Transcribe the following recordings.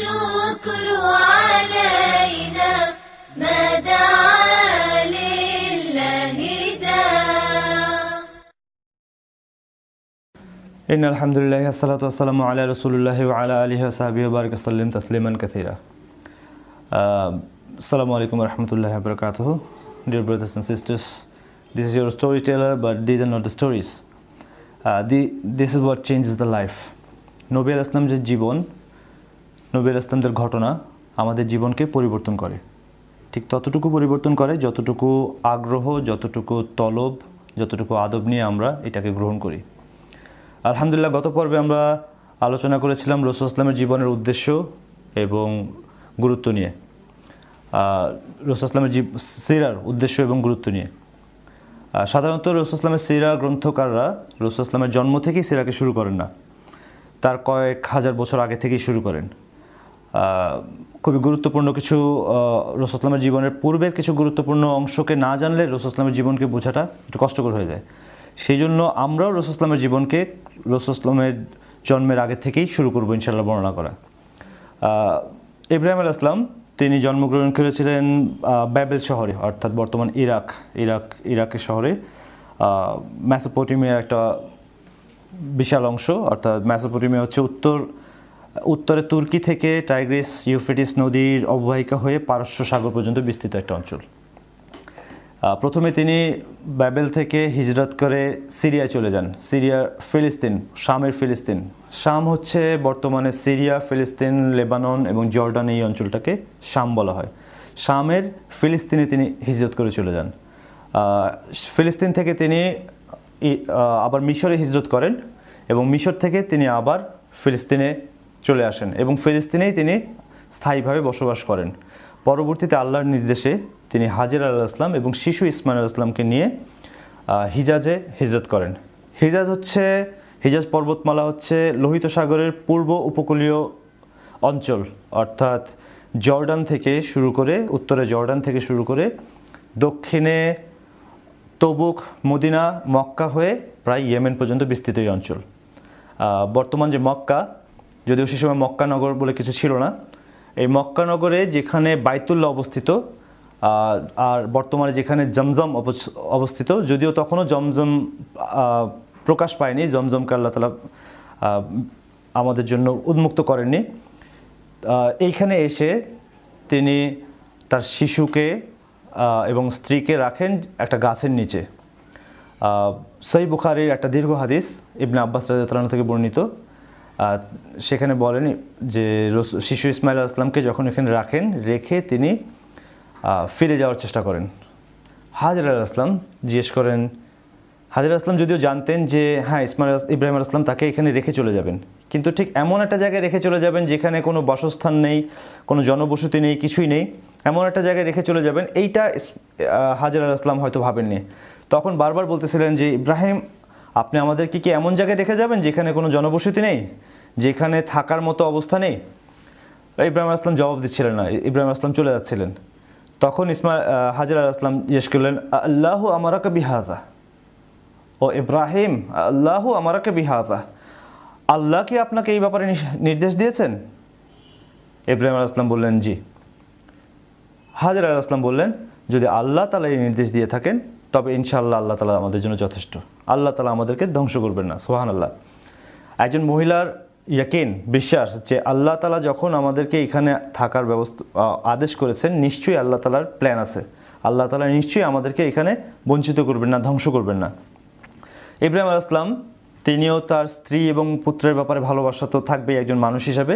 الشكر علينا ما دعا لله داع إن الحمد لله الصلاة والسلام على رسول الله وعلى آله وصحبه وبارك وسلم تسليما كثيرا Uh, Assalamu alaikum wa rahmatullahi wa barakatuh. Dear brothers and sisters, this is your storyteller, but these are not the stories. Uh, the, this is what changes the life. নবী আল ইসলাম যে জীবন নবী আল ইসলামদের ঘটনা আমাদের জীবনকে পরিবর্তন করে। ঠিক ততটুকু পরিবর্তন করে, যতটুকু আগ্রহ, যতটুকু তলব, যতটুকু আদব নিয়ে আমরা এটাকে গ্রহণ করি। আলহামদুলিল্লাহ, গত পর্বে আমরা আলোচনা করেছিলাম রসুল ইসলামের জীবনের উদ্দেশ্য এবং গুরুত্ব নিয়ে। রসুল ইসলামের জীব সিরার উদ্দেশ্য এবং গুরুত্ব নিয়ে। সাধারণত রসুল ইসলামের সিরা গ্রন্থকাররা রসুল ইসলামের জন্ম থেকেই সিরাকে শুরু করেন না। তার কয়েক হাজার বছর আগে থেকেই শুরু করেন। খুবই গুরুত্বপূর্ণ কিছু রসুল ইসলামের জীবনের পূর্বের কিছু গুরুত্বপূর্ণ অংশকে না জানলে রসুল ইসলামের জীবনকে বোঝাটা একটু কষ্টকর হয়ে যায়। সেই জন্য আমরাও রসুল ইসলামের জীবনকে রসুল ইসলামের জন্মের আগে থেকেই শুরু করব ইনশাল্লাহ বর্ণনা করা। ইব্রাহিম আল ইসলাম তিনি জন্মগ্রহণ করেছিলেন ব্যাবেল শহরে, অর্থাৎ বর্তমান ইরাক ইরাক, ইরাকের শহরে। ম্যাসোপোটেমিয়ার একটা বিশাল অংশ, অর্থাৎ ম্যাসোপটেমিয়া হচ্ছে উত্তর উত্তরে তুর্কি থেকে টাইগ্রিস ইউফ্রেটিস নদীর অববাহিকা হয়ে পারস্য সাগর পর্যন্ত বিস্তৃত একটা অঞ্চল। প্রথমে তিনি ব্যাবেল থেকে হিজরত করে সিরিয়ায় চলে যান। সিরিয়া, ফিলিস্তিন, শামের ফিলিস্তিন। শাম হচ্ছে বর্তমানে সিরিয়া, ফিলিস্তিন, লেবানন এবং জর্ডান এই অঞ্চলটাকে শাম বলা হয়। শামের ফিলিস্তিনে তিনি হিজরত করে চলে যান। ফিলিস্তিন থেকে তিনি আবার মিশরে হিজরত করেন এবং মিশর থেকে তিনি আবার ফিলিস্তিনে চলে আসেন এবং ফিলিস্তিনেই তিনি স্থায়ীভাবে বসবাস করেন। পরবর্তীতে আল্লাহর নির্দেশে তিনি হাজির আল্লাহ ইসলাম এবং শিশু ইসমাইল ইসলামকে নিয়ে হিজাজে হিজরত করেন। হিজাজ হচ্ছে, হিজাজ পর্বতমালা হচ্ছে লোহিত সাগরের পূর্ব উপকূলীয় অঞ্চল, অর্থাৎ জর্ডান থেকে শুরু করে, উত্তরে জর্ডান থেকে শুরু করে দক্ষিণে তবুক, মদিনা, মক্কা হয়ে প্রায় ইয়েমেন পর্যন্ত বিস্তৃত এই অঞ্চল। বর্তমান যে মক্কা যদিও সে সময় মক্কানগর বলে কিছু ছিল না। এই মক্কানগরে যেখানে বাইতুল্লাহ অবস্থিত আর বর্তমানে যেখানে জমজম অবস- অবস্থিত, যদিও তখনও জমজম প্রকাশ পায়নি। জমজমকে আল্লাহ তালা আমাদের জন্য উন্মুক্ত করেননি। এইখানে এসে তিনি তার শিশুকে এবং স্ত্রীকে রাখেন একটা গাছের নিচে। সই বুখারির একটা দীর্ঘ হাদিস, ইবনে আব্বাস রাজাতলান থেকে বর্ণিত। সেখানে বলেন যে শিশু ইসমাইল আসলামকে যখন এখানে রাখেন, রেখে তিনি ফিরে যাওয়ার চেষ্টা করেন। হাজির আসলাম জিজ্ঞেস করেন, হাজির আসলাম যদিও জানতেন যে হ্যাঁ ইসমাইল ইব্রাহিম আসলাম তাকে এখানে রেখে চলে যাবেন। কিন্তু ঠিক এমন একটা জায়গায় রেখে চলে যাবেন যেখানে কোনো বাসস্থান নেই, কোনো জনবসতি নেই, কিছুই নেই। এমন একটা জায়গায় রেখে চলে যাবেন, এইটা হাজির আসলাম হয়তো ভাবেননি। তখন বারবার বলতেছিলেন যে, ইব্রাহিম, আপনি আমাদেরকে কি এমন জায়গায় রেখে যাবেন যেখানে কোনো জনবসতি নেই? যেখানে থাকার মতো অবস্থা নেই ইব্রাহিম আসলাম জবাব দিচ্ছিলেন না, ইব্রাহিম আসলাম চলে যাচ্ছিলেন। তখন ইসমা হাজির আল আসলাম জিজ্ঞেস করলেন, আল্লাহ আমারাকে বিহাদা? ও ইব্রাহিম, আল্লাহ আমারাকে বিহাদা? আল্লাহ কি আপনাকে এই ব্যাপারে নির্দেশ দিয়েছেন? ইব্রাহিম আল আসলাম বললেন, জি। হাজির আল আসলাম বললেন, যদি আল্লাহ তালা এই নির্দেশ দিয়ে থাকেন, তবে ইনশাআল্লাহ আল্লাহ তালা আমাদের জন্য যথেষ্ট। আল্লাহ তালা আমাদেরকে ধ্বংস করবেন না সোহান আল্লাহ একজন মহিলার ইয়াকিন, বিশ্বাস যে আল্লাহ তালা যখন আমাদেরকে এখানে থাকার ব্যবস্থা আদেশ করেছেন, নিশ্চয়ই আল্লাহ তালার প্ল্যান আছে। আল্লাহ তালা নিশ্চয়ই আমাদেরকে এখানে বঞ্চিত করবেন না, ধ্বংস করবেন না। ইব্রাহিম আল ইসলাম তিনিও তার স্ত্রী এবং পুত্রের ব্যাপারে ভালোবাসা তো থাকবেই একজন মানুষ হিসাবে।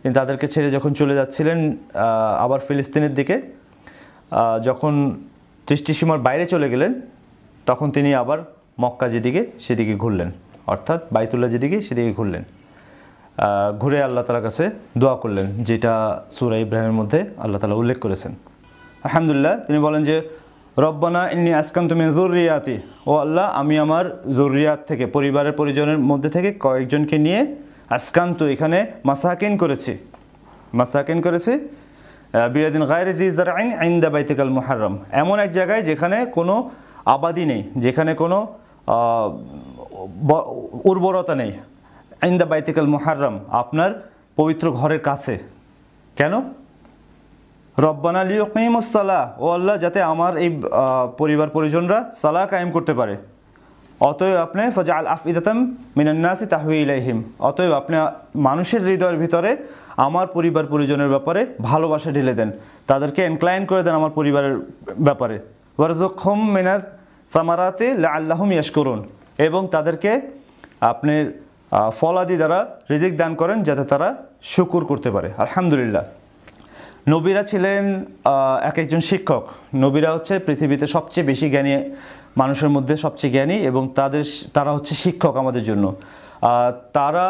তিনি তাদেরকে ছেড়ে যখন চলে যাচ্ছিলেন আবার ফিলিস্তিনের দিকে যখন দৃষ্টিসীমার বাইরে চলে গেলেন, তখন তিনি আবার মক্কা যেদিকে, সেদিকে ঘুরলেন। অর্থাৎ বাইতুল্লাহ যেদিকে, সেদিকে ঘুরলেন। ঘুরে আল্লাহ তালার কাছে দোয়া করলেন, যেটা সুরা ইব্রাহিমের মধ্যে আল্লাহ তালা উল্লেখ করেছেন। আলহামদুলিল্লাহ, তিনি বলেন যে, রব্বানা ইন্নি আসকান তুমি জরুরিয়াতি ও আল্লাহ, আমি আমার জরুরিয়াত থেকে, পরিবারের পরিজনের মধ্যে থেকে কয়েকজনকে নিয়ে আসকান্ত এখানে মাসাকিন করেছি। মাসাকিন করেছি বিয়াদিন গায়ের জিজার আইন আইন্দা বাইতিকাল মুহাররম। এমন এক জায়গায় যেখানে কোনো আবাদি নেই, যেখানে কোনো উর্বরতা নেই। আইন্দা বাইতিকাল মুহাররম, আপনার পবিত্র ঘরের কাছে। কেন? রব্বানা লিউকিমুসালাহ ও আল্লাহ যাতে আমার এই পরিবার পরিজনরা সালাহ কায়েম করতে পারে। অতএব আপনি ফজা আল আফিদাতাম মিনান্নাসি তাহবি ইলাইহিম। অতএব আপনি মানুষের হৃদয়ের ভিতরে আমার পরিবার পরিজনের ব্যাপারে ভালোবাসা ঢেলে দেন। তাদেরকে এনক্লাইন করে দেন আমার পরিবারের ব্যাপারে। ওয়ারজুকহুম মিনাত সামারাতে আল্লাহম ইয়াস করুন এবং তাদেরকে আপনি ফলাদি দ্বারা রিজিক দান করেন যাতে তারা শুকুর করতে পারে। আলহামদুলিল্লাহ। নবীরা ছিলেন এক একজন শিক্ষক। নবীরা হচ্ছে পৃথিবীতে সবচেয়ে বেশি জ্ঞানী, মানুষের মধ্যে সবচেয়ে জ্ঞানী এবং তাদের তারা হচ্ছে শিক্ষক আমাদের জন্য। তারা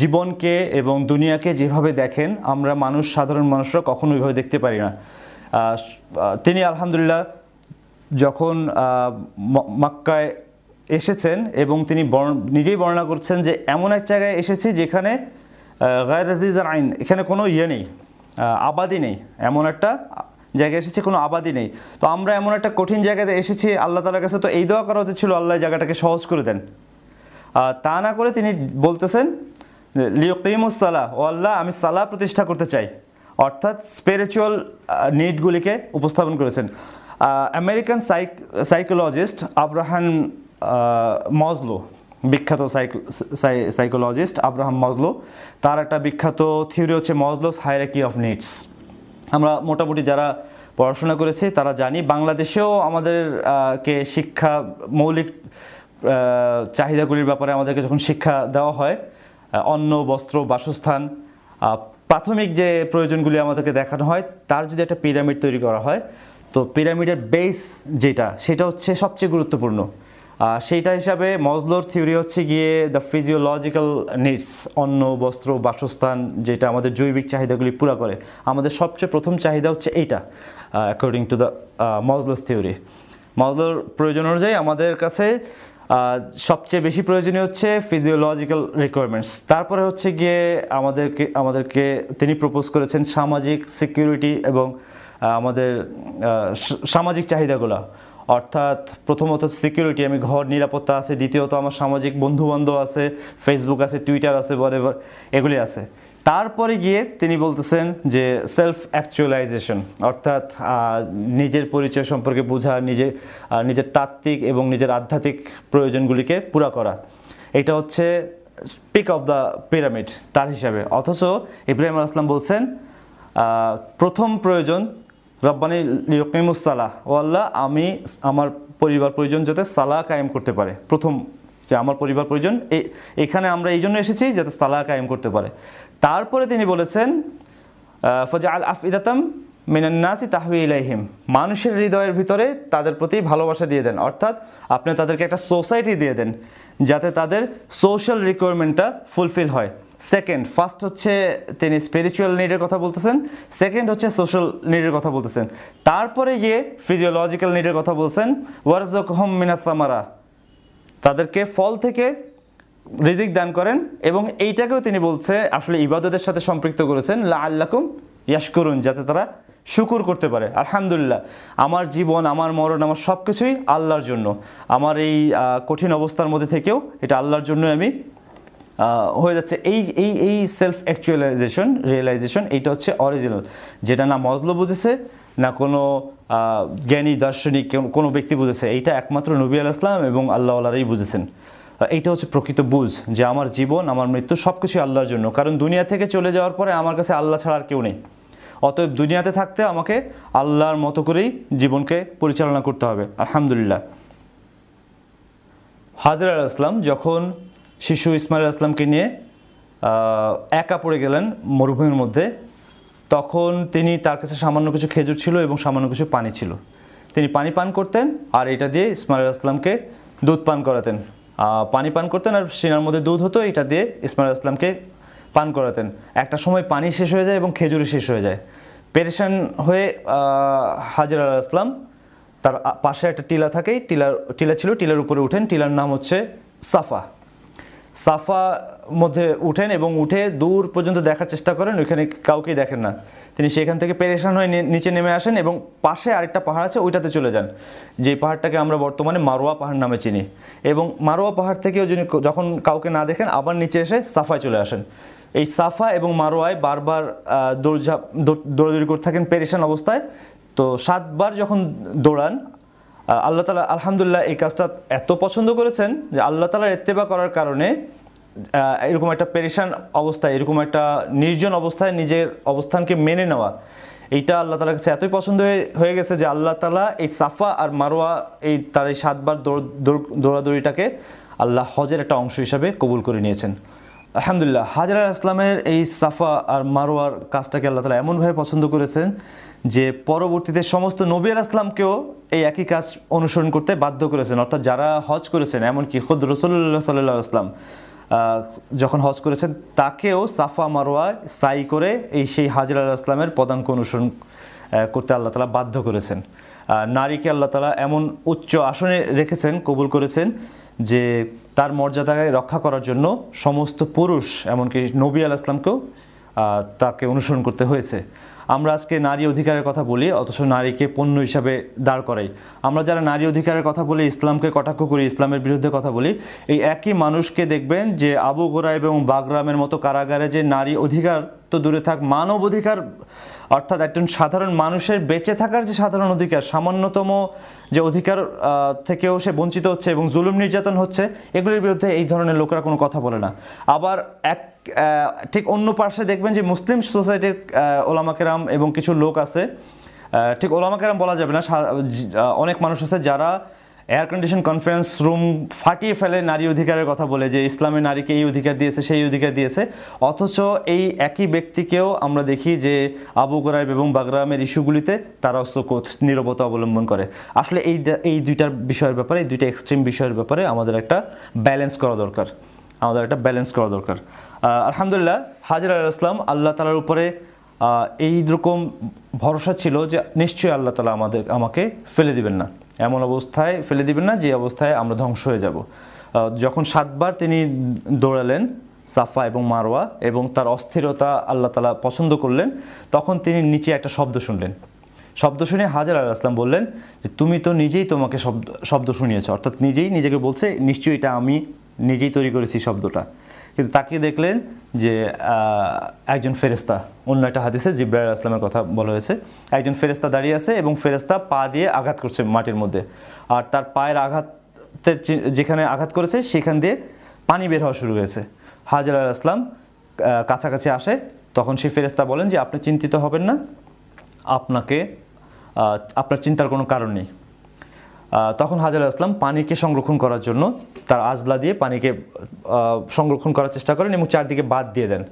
জীবনকে এবং দুনিয়াকে যেভাবে দেখেন, আমরা মানুষ, সাধারণ মানুষরা কখনো ওইভাবে দেখতে পারি না। তিনি আলহামদুলিল্লাহ যখন মক্কায় এসেছেন এবং তিনি নিজেই বর্ণনা করছেন যে এমন এক জায়গায় এসেছি যেখানে গায়রাদিজার আইন, এখানে কোনো ইয়ে নেই আবাদি নেই। এমন একটা জায়গায় এসেছে, কোনো আবাদি নেই। তো আমরা এমন একটা কঠিন জায়গাতে এসেছি, আল্লাহ তালার কাছে, তো এই দোয়া করা উচিত ছিল, আল্লাহ জায়গাটাকে সহজ করে দেন। তা না করে তিনি বলতেছেন লিওকিমুসালাহ ও আল্লাহ, আমি সালাহ প্রতিষ্ঠা করতে চাই। অর্থাৎ স্পিরিচুয়াল নিডগুলিকে উপস্থাপন করেছেন। American psych psychologist Abraham Maslow, বিখ্যাত সাইকোলজিস্ট আব্রাহাম মজলো। তার একটা বিখ্যাত থিওরি হচ্ছে মজলোস হায়ারাকি অফ নিডস। আমরা মোটামুটি যারা পড়াশোনা করেছি, তারা জানি, বাংলাদেশেও আমাদের কে শিক্ষা, মৌলিক চাহিদাগুলির ব্যাপারে আমাদেরকে যখন শিক্ষা দেওয়া হয় অন্ন, বস্ত্র, বাসস্থান প্রাথমিক যে প্রয়োজনগুলি আমাদেরকে দেখানো হয়, তার যদি একটা পিরামিড তৈরি করা হয়, তো পিরামিডের বেস যেটা, সেটা হচ্ছে সবচেয়ে গুরুত্বপূর্ণ। সেইটা হিসাবে মজলোর থিওরি হচ্ছে গিয়ে দ্য ফিজিওলজিক্যাল নিডস অন্ন, বস্ত্র, বাসস্থান, যেটা আমাদের জৈবিক চাহিদাগুলি পুরো করে। আমাদের সবচেয়ে প্রথম চাহিদা হচ্ছে এইটা according to the Maslow's theory. মজলোর প্রয়োজন অনুযায়ী আমাদের কাছে সবচেয়ে বেশি প্রয়োজনীয় হচ্ছে ফিজিওলজিক্যাল রিকোয়ারমেন্টস তারপরে হচ্ছে গিয়ে আমাদেরকে আমাদেরকে তিনি প্রপোজ করেছেন সামাজিক সিকিউরিটি এবং আমাদের সামাজিক চাহিদাগুলো। অর্থাৎ প্রথমত সিকিউরিটি আমি ঘর নিরাপত্তা আছে দ্বিতীয়ত আমার সামাজিক বন্ধু বান্ধব আছে ফেসবুক আছে টুইটার আছে whatever এগুলি আছে। তারপরে গিয়ে তিনি বলতেছেন যে সেলফ অ্যাকচুয়ালাইজেশন অর্থাৎ নিজের পরিচয় সম্পর্কে বোঝা নিজে আহ, নিজের তাত্ত্বিক এবং নিজের আধ্যাত্মিক প্রয়োজনগুলিকে পুরা করা। এটা হচ্ছে পিক অফ দ্য পিরামিড তার হিসাবে। অথচ ইব্রাহিম আল ইসলাম বলছেন প্রথম প্রয়োজন রব্বানি লিয়কিমুসালাহ ও আল্লাহ, আমি আমার পরিবার পরিজন যাতে সালাহ কায়েম করতে পারে। প্রথম যে আমার পরিবার পরিজন এই এখানে আমরা এই জন্য এসেছি যাতে সালাহ কায়েম করতে পারে। তারপরে তিনি বলেছেন ফজা আল আফিদাতাম মিনান্নাসি তাহবি ইলাইহিম। মানুষের হৃদয়ের ভিতরে তাদের প্রতি ভালোবাসা দিয়ে দেন। অর্থাৎ আপনি তাদেরকে একটা সোসাইটি দিয়ে দেন, যাতে তাদের সোশ্যাল রিকোয়ারমেন্টটা ফুলফিল হয়। সেকেন্ড ফার্স্ট হচ্ছে তিনি স্পিরিচুয়াল নিডের কথা বলতেছেন। সেকেন্ড হচ্ছে সোশ্যাল নিডের কথা বলতেছেন। তারপরে গিয়ে ফিজিওলজিক্যাল নিডের কথা বলছেন। ওয়ারজক হোম মিনাসামারা তাদেরকে ফল থেকে রিজিক দান করেন এবং এইটাকেও তিনি বলছে, আসলে ইবাদতের সাথে সম্পৃক্ত করেছেন। লা আল্লাকুম ইয়াশকুরুন, যাতে তারা শুকুর করতে পারে। আলহামদুলিল্লাহ, আমার জীবন, আমার মরণ, আমার সব কিছুই আল্লাহর জন্য। আমার এই কঠিন অবস্থার মধ্যে থেকেও এটা আল্লাহর জন্য আমি হয়ে যাচ্ছে। এই এই এই সেলফ অ্যাকচুয়ালাইজেশন রিয়েলাইজেশন এইটা হচ্ছে অরিজিনাল যেটা না মজলো বুঝেছে, না কোনো জ্ঞানী, দার্শনিক, কোনো ব্যক্তি বুঝেছে। এইটা একমাত্র নবী আল ইসলাম এবং আল্লাহ আল্লাহরাই বুঝেছেন। এইটা হচ্ছে প্রকৃত বুঝ যে আমার জীবন, আমার মৃত্যু সব কিছুই আল্লাহর জন্য। কারণ দুনিয়া থেকে চলে যাওয়ার পরে আমার কাছে আল্লাহ ছাড়া আর কেউ নেই। অতএব দুনিয়াতে থাকতে আমাকে আল্লাহর মতো করেই জীবনকে পরিচালনা করতে হবে। আলহামদুলিল্লাহ। হাজির আল ইসলাম যখন শিশু ইসমাইল আসলামকে নিয়ে একা পড়ে গেলেন মরুভূমির মধ্যে। তখন তিনি তার কাছে সামান্য কিছু খেজুর ছিল এবং সামান্য কিছু পানি ছিল। তিনি পানি পান করতেন আর এটা দিয়ে ইসমাইল আসলামকে দুধ পান করাতেন। পানি পান করতেন আর সিনার মধ্যে দুধ হতো, এটা দিয়ে ইসমাইল আসলামকে পান করাতেন। একটা সময় পানি শেষ হয়ে যায় এবং খেজুরি শেষ হয়ে যায়। পেরেশান হয়ে হাজির আল আসলাম তার পাশে একটা টিলা থাকে টিলার, টিলা ছিল, টিলার উপরে উঠেন। টিলার নাম হচ্ছে সাফা। সাফা মধ্যে উঠেন এবং উঠে দূর পর্যন্ত দেখার চেষ্টা করেন, ওইখানে কাউকেই দেখেন না। তিনি সেখান থেকে পেরেশান হয়ে নিচে নেমে আসেন এবং পাশে আরেকটা পাহাড় আছে, ওইটাতে চলে যান, যে পাহাড়টাকে আমরা বর্তমানে মারোয়া পাহাড় নামে চিনি। এবং মারোয়া পাহাড় থেকেও যিনি যখন কাউকে না দেখেন, আবার নিচে এসে সাফায় চলে আসেন। এই সাফা এবং মারোয়ায় বারবার দৌড়ঝাঁপ, দৌড়- দৌড়াদৌড়ি করতে থাকেন পেরেশান অবস্থায়। তো সাতবার যখন দৌড়ান আল্লাহ তালা আলহামদুলিল্লাহ এই কাজটা এত পছন্দ করেছেন যে আল্লাহ তালার এত্তেবা করার কারণে এরকম একটা পেরেশান অবস্থায়, এরকম একটা নির্জন অবস্থায় নিজের অবস্থানকে মেনে নেওয়া, এইটা আল্লাহ তালার কাছে এতই পছন্দ হয়ে- গেছে যে আল্লাহ তালা এই সাফা আর মারোয়া, এই তার এই সাতবার দৌড়, দৌড়- দৌড়াদৌড়িটাকে আল্লাহ হজের একটা অংশ হিসাবে কবুল করে নিয়েছেন। আলহামদুলিল্লাহ, হাজরা ইসলামের এই সাফা আর মারোয়ার কাজটাকে আল্লাহ তালা এমনভাবে পছন্দ করেছেন যে পরবর্তীতে সমস্ত নবী আল ইসলামকেও এই একই কাজ অনুসরণ করতে বাধ্য করেছেন। অর্থাৎ যারা হজ করেছেন, এমনকি খুদ রসুল্লাহ সাল্লাহ আসলাম যখন হজ করেছেন, তাকেও সাফা মারোয়া সাই করে এই সেই হাজরা ইসলামের পদাঙ্ক অনুসরণ করতে আল্লাহ তালা বাধ্য করেছেন। নারীকে আল্লাহ তালা এমন উচ্চ আসনে রেখেছেন, কবুল করেছেন যে তার মর্যাদাকে রক্ষা করার জন্য সমস্ত পুরুষ, এমনকি নবী আল ইসলামকেও তাকে অনুসরণ করতে হয়েছে। আমরা আজকে নারী অধিকারের কথা বলি, অথচ নারীকে পণ্য হিসাবে দাঁড় করাই। আমরা যারা নারী অধিকারের কথা বলি, ইসলামকে কটাক্ষ করি, ইসলামের বিরুদ্ধে কথা বলি, এই একই মানুষকে দেখবেন যে আবু গোরাইব এবং বাগরামের মতো কারাগারে যে নারী অধিকার তো দূরে থাক, মানব অধিকার, অর্থাৎ একজন সাধারণ মানুষের বেঁচে থাকার যে সাধারণ অধিকার, সামান্যতম যে অধিকার থেকেও সে বঞ্চিত হচ্ছে এবং জুলুম নির্যাতন হচ্ছে, এগুলির বিরুদ্ধে এই ধরনের লোকরা কোনো কথা বলে না। আবার এক ঠিক অন্য পাশে দেখবেন যে মুসলিম সোসাইটির ওলামাকেরাম এবং কিছু লোক আছে ঠিক ওলামাকেরাম বলা যাবে না অনেক মানুষ আছে যারা এয়ার কন্ডিশন কনফারেন্স রুম ফাটিয়ে ফেলে নারী অধিকারের কথা বলে যে ইসলামে নারীকে এই অধিকার দিয়েছে, সেই অধিকার দিয়েছে। অথচ এই একই ব্যক্তিকেও আমরা দেখি যে আবু গোরাইব এবং বাগরামের ইস্যুগুলিতে তারা চোখ নিরবতা অবলম্বন করে। আসলে এই এই দুইটার বিষয়ের ব্যাপারে, এই দুইটা এক্সট্রিম বিষয়ের ব্যাপারে আমাদের একটা ব্যালেন্স করা দরকার। আমাদের একটা ব্যালেন্স করা দরকার। আলহামদুলিল্লাহ, হাজির আল ইসলাম আল্লাহ তালার উপরে এই রকম ভরসা ছিল যে নিশ্চয়ই আল্লাহ তালা আমাদের, আমাকে ফেলে দিবেন না। এমন অবস্থায় ফেলে দিবেন না, যে অবস্থায় আমরা ধ্বংস হয়ে যাব। যখন সাতবার তিনি দৌড়ালেন, সাফা এবং মারোয়া এবং তার অস্থিরতা আল্লাহ তালা পছন্দ করলেন, তখন তিনি নিচে একটা শব্দ শুনলেন। শব্দ শুনে হাজার আল আসলাম বললেন যে, তুমি তো নিজেই তোমাকে শব্দ শব্দ শুনিয়েছ। অর্থাৎ নিজেই নিজেকে বলছে, নিশ্চয়ই এটা আমি নিজেই তৈরি করেছি শব্দটা। কিন্তু তাকে দেখলেন যে একজন ফেরেস্তা অন্য একটা হাদিসে জিব্রাইল আসলামের কথা বলা হয়েছে। একজন ফেরেস্তা দাঁড়িয়ে আছে এবং ফেরেস্তা পা দিয়ে আঘাত করছে মাটির মধ্যে। আর তার পায়ের আঘাতের যেখানে আঘাত করেছে, সেখান দিয়ে পানি বের হওয়া শুরু হয়েছে। হাজার আল আসলাম কাছাকাছি আসে। তখন সেই ফেরেস্তা বলেন যে, আপনি চিন্তিত হবেন না। আপনাকে আপনার চিন্তার কোনো কারণ নেই। তখন হাজার আসলাম পানিকে সংরক্ষণ করার জন্য তার আজলা দিয়ে পানিকে সংরক্ষণ করার চেষ্টা করেন এবং চারদিকে বাদ দিয়ে দেন।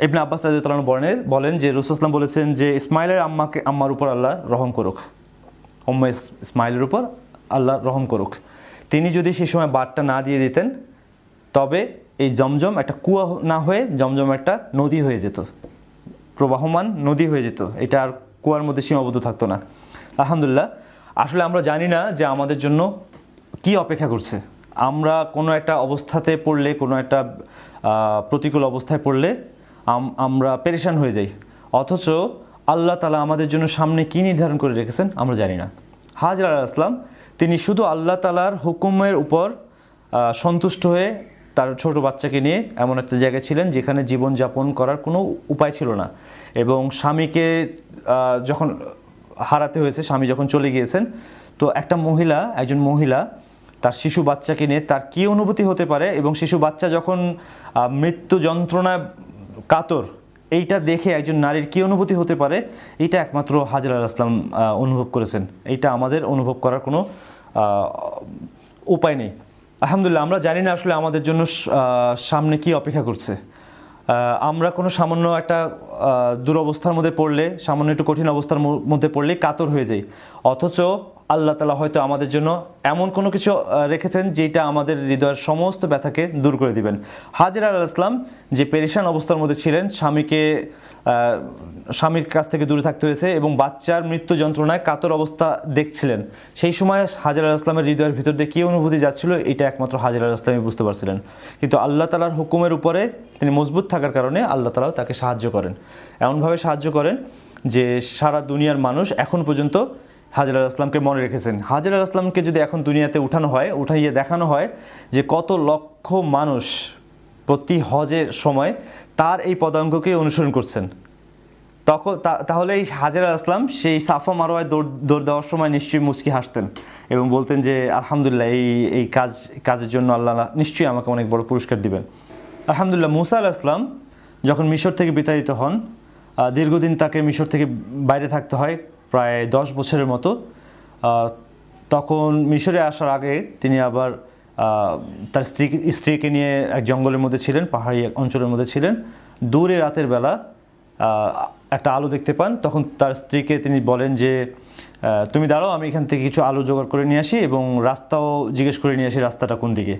ইবনে আব্বাস রাজিউল্লাহ বর্ণের বলেন যে রসুলাম বলেছেন যে ইসমাইলের আম্মাকে, আম্মার উপর আল্লাহ রহম করুক। উম্মা ইস- ইসমাইলের উপর আল্লাহ রহম করুক। তিনি যদি সেই সময় বাদটা না দিয়ে দিতেন, তবে এই জমজম একটা কুয়া না হয়ে জমজম একটা নদী হয়ে যেত। প্রবাহমান নদী হয়ে যেত। এটা আর কুয়ার মধ্যে সীমাবদ্ধ থাকতো না। আলহামদুলিল্লাহ আসলে আমরা জানি না যে আমাদের জন্য কি অপেক্ষা করছে। আমরা কোনো একটা অবস্থাতে পড়লে, কোনো একটা প্রতিকূল অবস্থায় পড়লে আম- আমরা পেরেশান হয়ে যাই। অথচ আল্লাহ তালা আমাদের জন্য সামনে কি নির্ধারণ করে রেখেছেন আমরা জানি না। হাজর আল আসলাম তিনি শুধু আল্লাহ তালার হুকুমের উপর সন্তুষ্ট হয়ে তার ছোট বাচ্চাকে নিয়ে এমন একটা জায়গায় ছিলেন যেখানে জীবনযাপন করার কোনো উপায় ছিল না। এবং স্বামীকে যখন হারাতে হয়েছে, স্বামী যখন চলে গিয়েছেন, তো একটা মহিলা, একজন মহিলা, তার শিশু বাচ্চাকে নিয়ে তার কী অনুভূতি হতে পারে? এবং শিশু বাচ্চা যখন মৃত্যু যন্ত্রণা কাতর, এইটা দেখে একজন নারীর কী অনুভূতি হতে পারে? এটা একমাত্র হাজির আল আসলাম অনুভব করেছেন। এইটা আমাদের অনুভব করার কোনো উপায় নেই। আলহামদুলিল্লাহ, আমরা জানি না আসলে আমাদের জন্য সামনে কি অপেক্ষা করছে। আমরা কোনো সামান্য একটা দুরবস্থার মধ্যে পড়লে, সামান্য একটু কঠিন অবস্থার মধ্যে পড়লে কাতর হয়ে যাই। অথচ আল্লাহ তালা হয়তো আমাদের জন্য এমন কোনো কিছু রেখেছেন যেটা আমাদের হৃদয়ের সমস্ত ব্যথাকে দূর করে দিবেন। হাজির আল ইসলাম যে পেরেশান অবস্থার মধ্যে ছিলেন, স্বামীকে স্বামীর কাছ থেকে দূরে থাকতে হয়েছে এবং বাচ্চার মৃত্যু যন্ত্রণায় কাতর অবস্থা দেখছিলেন। সেই সময় হাজির আল ইসলামের হৃদয়ের ভিতর দিয়ে কী অনুভূতি যাচ্ছিল, এটা একমাত্র হাজির আল ইসলামই বুঝতে পারছিলেন। কিন্তু আল্লাহ তালার হুকুমের উপরে তিনি মজবুত থাকার কারণে আল্লাহ তালাও তাকে সাহায্য করেন। এমনভাবে সাহায্য করেন যে সারা দুনিয়ার মানুষ এখন পর্যন্ত হাজির আল ইসলামকে মনে রেখেছেন। হাজির আল ইসলামকে যদি এখন দুনিয়াতে উঠানো হয়, উঠাইয়ে দেখানো হয় যে কত লক্ষ মানুষ প্রতি হজের সময় তার এই পদাঙ্ককে অনুসরণ করছেন। তখন তাহলে এই হাজেরা আসলাম সেই সাফা মারোয়ায় দৌড় দৌড় দেওয়ার সময় নিশ্চয়ই মুচকি হাসতেন এবং বলতেন যে, আলহামদুলিল্লাহ, এই এই কাজ, কাজের জন্য আল্লাহ নিশ্চয়ই আমাকে অনেক বড় পুরস্কার দিবেন। আলহামদুলিল্লাহ, মুসা আল আসলাম যখন মিশর থেকে বিতাড়িত হন দীর্ঘদিন তাকে মিশর থেকে বাইরে থাকতে হয়। প্রায় দশ বছরের মতো তখন মিশরে আসার আগে তিনি আবার তার স্ত্রী, স্ত্রীকে নিয়ে এক জঙ্গলের মধ্যে ছিলেন, পাহাড়ি অঞ্চলের মধ্যে ছিলেন। দূরে রাতের বেলা একটা আলো দেখতে পান। তখন তার স্ত্রীকে তিনি বলেন যে তুমি দাঁড়াও, আমি এখান থেকে কিছু আলো জোগাড় করে নিয়ে আসি এবং রাস্তাও জিজ্ঞেস করে নিয়ে আসি রাস্তাটা কোন দিকে।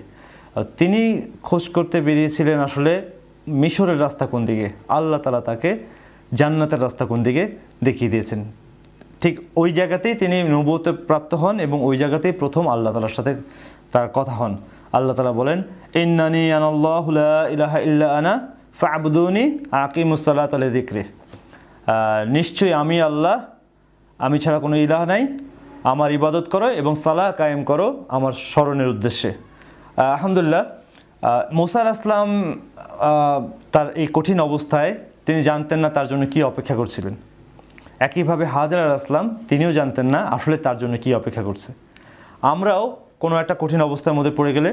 তিনি খোঁজ করতে বেরিয়েছিলেন আসলে মিশরের রাস্তা কোন দিকে? আল্লাহ তালা তাকে জান্নাতের রাস্তা কোন দিকে দেখিয়ে দিয়েছেন। ঠিক ওই জায়গাতেই তিনি নবুয়তে প্রাপ্ত হন এবং ওই জায়গাতেই প্রথম আল্লাহ তালার সাথে তার কথা হন। আল্লাহ তালা বলেন, ইন্নানি আনাল্লাহু ইলাহা ইল্লা আনা ফাবুদুনি আকিমুসাল্লাত আলী দিক্রে নিশ্চয়ই আমি আল্লাহ, আমি ছাড়া কোনো ইলাহ নাই। আমার ইবাদত করো এবং সালাহ কায়েম করো আমার স্মরণের উদ্দেশ্যে। আলহামদুলিল্লাহ মোসার আসলাম তার এই কঠিন অবস্থায় তিনি জানতেন না তার জন্য কি অপেক্ষা করছিলেন। একইভাবে হাজার আসলাম, তিনিও জানতেন না আসলে তার জন্য কি অপেক্ষা করছে। আমরাও কোনো একটা কঠিন অবস্থার মধ্যে পড়ে গেলে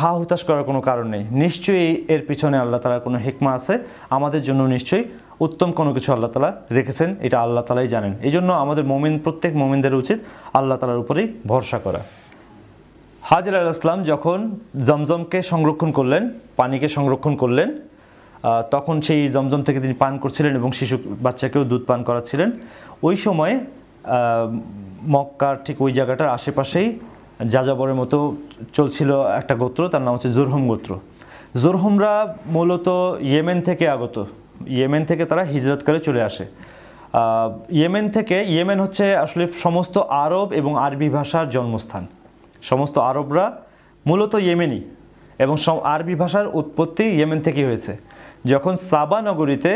হা হুতাশ করার কোনো কারণ নেই। নিশ্চয়ই এর পিছনে আল্লাহ তালার কোনো হেকমা আছে। আমাদের জন্য নিশ্চয়ই উত্তম কোনো কিছু আল্লাহ তালা রেখেছেন, এটা আল্লাহ তালাই জানেন। এই জন্য আমাদের মমিন, প্রত্যেক মমিনদের উচিত আল্লাহ তালার উপরেই ভরসা করা। হাজির আল ইসলাম যখন জমজমকে সংরক্ষণ করলেন, পানিকে সংরক্ষণ করলেন তখন সেই জমজম থেকে তিনি পান করছিলেন এবং শিশু বাচ্চাকেও দুধ পান করাচ্ছিলেন। ওই সময়ে মক্কার ঠিক ওই জায়গাটার আশেপাশেই যাযাবরের মতো চলছিল একটা গোত্র, তার নাম হচ্ছে জোরহম গোত্র। জোরহমরা মূলত ইয়েমেন থেকে আগত। ইয়েমেন থেকে তারা হিজরত করে চলে আসে। ইয়েমেন থেকে, ইয়েমেন হচ্ছে আসলে সমস্ত আরব এবং আরবি ভাষার জন্মস্থান। সমস্ত আরবরা মূলত ইয়েমেনি এবং আরবি ভাষার উৎপত্তি ইয়েমেন থেকেই হয়েছে। যখন সাবা নগরীতে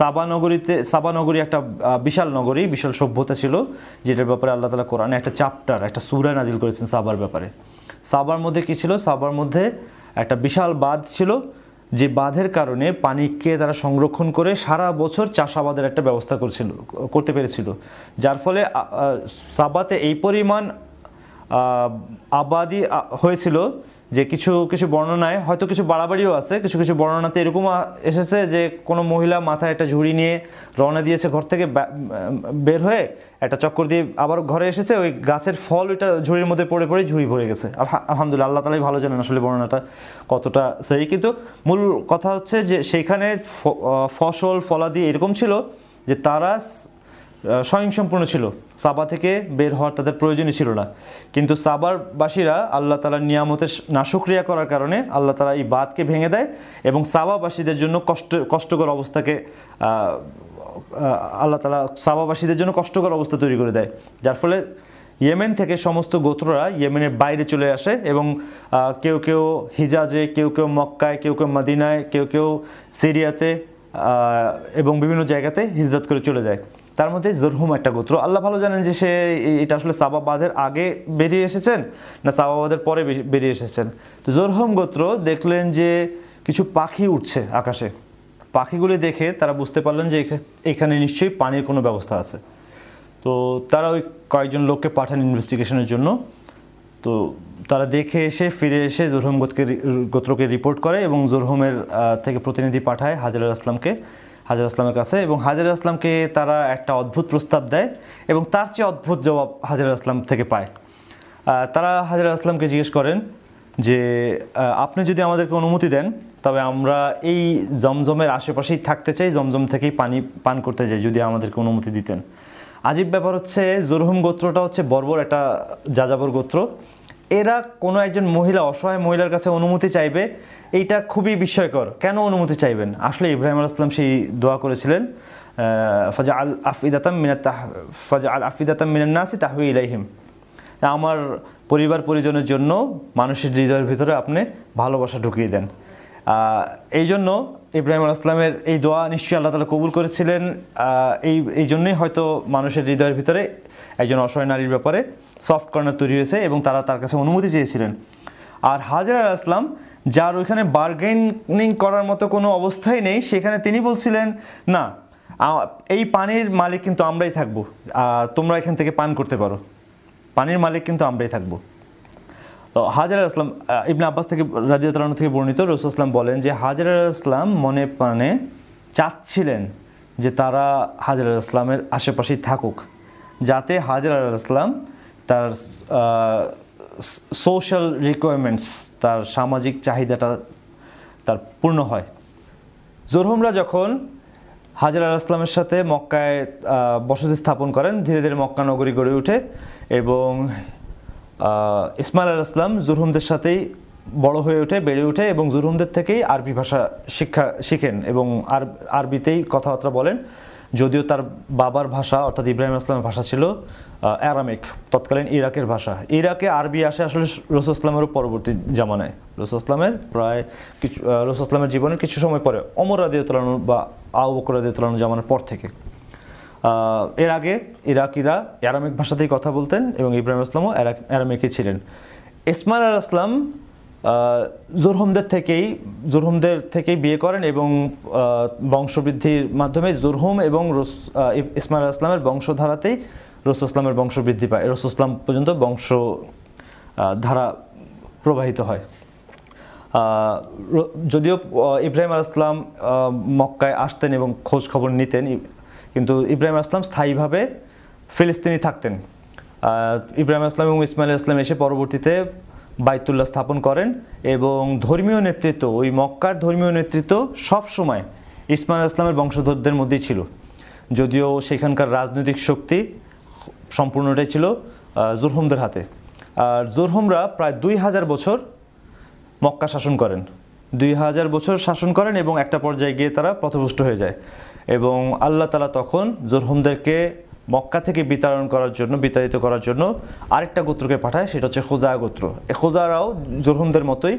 সাবা নগরীতে, সাবা নগরী একটা বিশাল নগরী, বিশাল সভ্যতা ছিল, যেটার ব্যাপারে আল্লাহ তালা কোরআনে একটা চাপ্টার একটা সুরা নাজিল করেছেন সাবার ব্যাপারে। সাবার মধ্যে কি ছিল? সাবার মধ্যে একটা বিশাল বাঁধ ছিল, যে বাঁধের কারণে পানিকে তারা সংরক্ষণ করে সারা বছর চাষাবাদের একটা ব্যবস্থা করছিল, করতে পেরেছিল। যার ফলে সাবাতে এই পরিমাণ আবাদি হয়েছিল যে কিছু কিছু বর্ণনায় হয়তো কিছু বাড়াবাড়িও আছে কিছু কিছু বর্ণনাতে এরকম এসেছে যে কোনো মহিলা মাথায় একটা ঝুড়ি নিয়ে রওনা দিয়েছে ঘর থেকে বের হয়ে একটা চক্কর দিয়ে আবার ঘরে এসেছে ওই গাছের ফল ওইটা ঝুড়ির মধ্যে পড়ে পড়ে ঝুড়ি ভরে গেছে। আর আলহামদুলিল্লাহ আল্লাহ তালাই ভালো জানেন আসলে বর্ণনাটা কতটা সেই। কিন্তু মূল কথা হচ্ছে যে আহ, ফসল ফলাদি এরকম ছিল যে তারা স্বয়ংসম্পূর্ণ ছিল। সাবা থেকে বের হওয়ার তাদের প্রয়োজনই ছিল না। কিন্তু সাবারবাসীরা আল্লাহ তালার নিয়ামতের নাশক্রিয়া করার কারণে আল্লাহ তালা এই বাদকে ভেঙে দেয় এবং সাবাবাসীদের জন্য কষ্ট, কষ্টকর অবস্থাকে আল্লাহ তালা সাবাবাসীদের জন্য কষ্টকর অবস্থা তৈরি করে দেয়। যার ফলে ইয়েমেন থেকে সমস্ত গোত্ররা ইয়েমেনের বাইরে চলে আসে এবং কেউ কেউ হিজাজে, কেউ কেউ মক্কায়, কেউ কেউ মদিনায়, কেউ কেউ সিরিয়াতে এবং বিভিন্ন জায়গাতে হিজরত করে চলে যায়। তার মধ্যে জরহুম একটা গোত্র। আল্লাহ ভালো জানেন যে সে এটা আসলে সাবাবাদের আগে বেরিয়ে এসেছেন না সাবাবাদের পরে বেরিয়ে এসেছেন? তো জরহুম গোত্র দেখলেন যে কিছু পাখি উঠছে আকাশে। পাখিগুলি দেখে তারা বুঝতে পারলেন যে এখা- এখানে নিশ্চয়ই পানির কোনো ব্যবস্থা আছে। তো তারা ওই কয়েকজন লোককে পাঠান ইনভেস্টিগেশনের জন্য। তো তারা দেখে এসে ফিরে এসে জোরহম গোত্রকে গোত্রকে রিপোর্ট করে এবং জোরহমের থেকে প্রতিনিধি পাঠায় হাজার আসলামকে। হাজার আসলামের কাছে এবং হাজার আসলামকে তারা একটা অদ্ভুত প্রস্তাব দেয় এবং তার চেয়ে অদ্ভুত জবাব হাজার আসলাম থেকে পায়। তারা হাজার আসলামকে জিজ্ঞেস করেন যে আপনি যদি আমাদেরকে অনুমতি দেন, তবে আমরা এই জমজমের আশেপাশেই থাকতে চাই, জমজম থেকেই পানি পান করতে চাই যদি আমাদেরকে অনুমতি দিতেন। আজীব ব্যাপার হচ্ছে, জরহুম গোত্রটা হচ্ছে বর্বর একটা যাযাবর গোত্র। এরা কোনো একজন মহিলা, অসহায় মহিলার কাছে অনুমতি চাইবে, এইটা খুবই বিস্ময়কর। কেন অনুমতি চাইবেন? আসলে ইব্রাহিম আল ইসলাম সেই দোয়া করেছিলেন ফাজা আল আফিদাতাম মিনা তাহ ফাজা আল আফিদাতাম মিনান নাসি তাহু ইলাইহিম। আমার পরিবার পরিজনের জন্য মানুষের হৃদয়ের ভিতরে আপনি ভালোবাসা ঢুকিয়ে দেন। এই জন্য ইব্রাহিম আল ইসলামের এই দোয়া নিশ্চয়ই আল্লাহ তালা কবুল করেছিলেন। এই এই জন্যই হয়তো মানুষের হৃদয়ের ভিতরে একজন অসহায় নারীর ব্যাপারে সফট কর্নার তৈরি হয়েছে এবং তারা তার কাছে অনুমতি চেয়েছিলেন। আর হাজার আল আসলাম যার ওইখানে বার্গেনিং করার মতো কোনো অবস্থাই নেই, সেখানে তিনি বলছিলেন, না এই পানির মালিক কিন্তু আমরাই থাকব। আর তোমরা এখান থেকে পান করতে পারো। পানির মালিক কিন্তু আমরাই থাকব। হাজার আসলাম ইবনে আব্বাস থেকে রাজিয়াতলান থেকে বর্ণিত রসুল আসলাম বলেন যে, হাজার আসলাম মনে প্রাণে চাচ্ছিলেন যে তারা হাজার আসলামের আশেপাশেই থাকুক, যাতে হাজার আসলাম তার সোশ্যাল রিকোয়ারমেন্টস তার সামাজিক চাহিদাটা তার পূর্ণ হয়। জোরহুমরা যখন হাজার আল ইসলামের সাথে মক্কায় বসতি স্থাপন করেন, ধীরে ধীরে মক্কা নগরী গড়ে ওঠে এবং ইসমাইল আল ইসলাম জুরহুমদের সাথেই বড় হয়ে ওঠে, বেড়ে ওঠে এবং জুরহুমদের থেকেই আরবি ভাষা শিক্ষা শিখেন এবং আর আরবিতেই কথাবার্তা বলেন। যদিও তার বাবার ভাষা, অর্থাৎ ইব্রাহিম ইসলামের ভাষা ছিল অ্যারামিক তৎকালীন ইরাকের ভাষা। ইরাকে আরবি আসে আসলে রসুল ইসলামেরও পরবর্তী জামানায়। রসুল ইসলামের প্রায় কিছু ইসলামের জীবনের কিছু সময় পরে অমর রাদিয়তলানু বা আউ বকর রাদিয়তলানু জামানার পর থেকে। এর আগে ইরাকিরা অ্যারামিক ভাষাতেই কথা বলতেন এবং ইব্রাহিম ইসলামও অ্যারা- অ্যারামিকই ছিলেন। ইসমাইল আল ইসলাম জুরহুমদের থেকেই জুরহুমদের থেকেই বিয়ে করেন এবং বংশবৃদ্ধির মাধ্যমে জুরহুম এবং ইসমাইল ইসলামের বংশধারাতেই রসুল ইসলামের বংশবৃদ্ধি পায়। রসুল ইসলাম পর্যন্ত বংশ ধারা প্রবাহিত হয়। যদিও ইব্রাহিম আল ইসলাম মক্কায় আসতেন এবং খোঁজ খবর নিতেন কিন্তু ইব্রাহিম আল ইসলাম স্থায়ীভাবে ফিলিস্তিনি থাকতেন। ইব্রাহিম আল ইসলাম এবং ইসমাইল ইসলাম এসে পরবর্তীতে বাইতুল্লাহ স্থাপন করেন এবং ধর্মীয় নেতৃত্ব, ওই মক্কার ধর্মীয় নেতৃত্ব সব সময় ইসমাইল ইসলামের বংশধরদের মধ্যেই ছিল। যদিও সেখানকার রাজনৈতিক শক্তি সম্পূর্ণটাই ছিল জুরহুমদের হাতে। আর জুরহুমরা প্রায় দুই হাজার বছর মক্কা শাসন করেন। দুই হাজার বছর শাসন করেন এবং একটা পর্যায়ে গিয়ে তারা পথভ্রষ্ট হয়ে যায়। এবং আল্লাহ তালা তখন জোরহুমদেরকে মক্কা থেকে বিতরণ করার জন্য, বিতাড়িত করার জন্য আরেকটা গোত্রকে পাঠায়, সেটা হচ্ছে খোজা গোত্র। এ খোজারাও জোরহুমদের মতোই,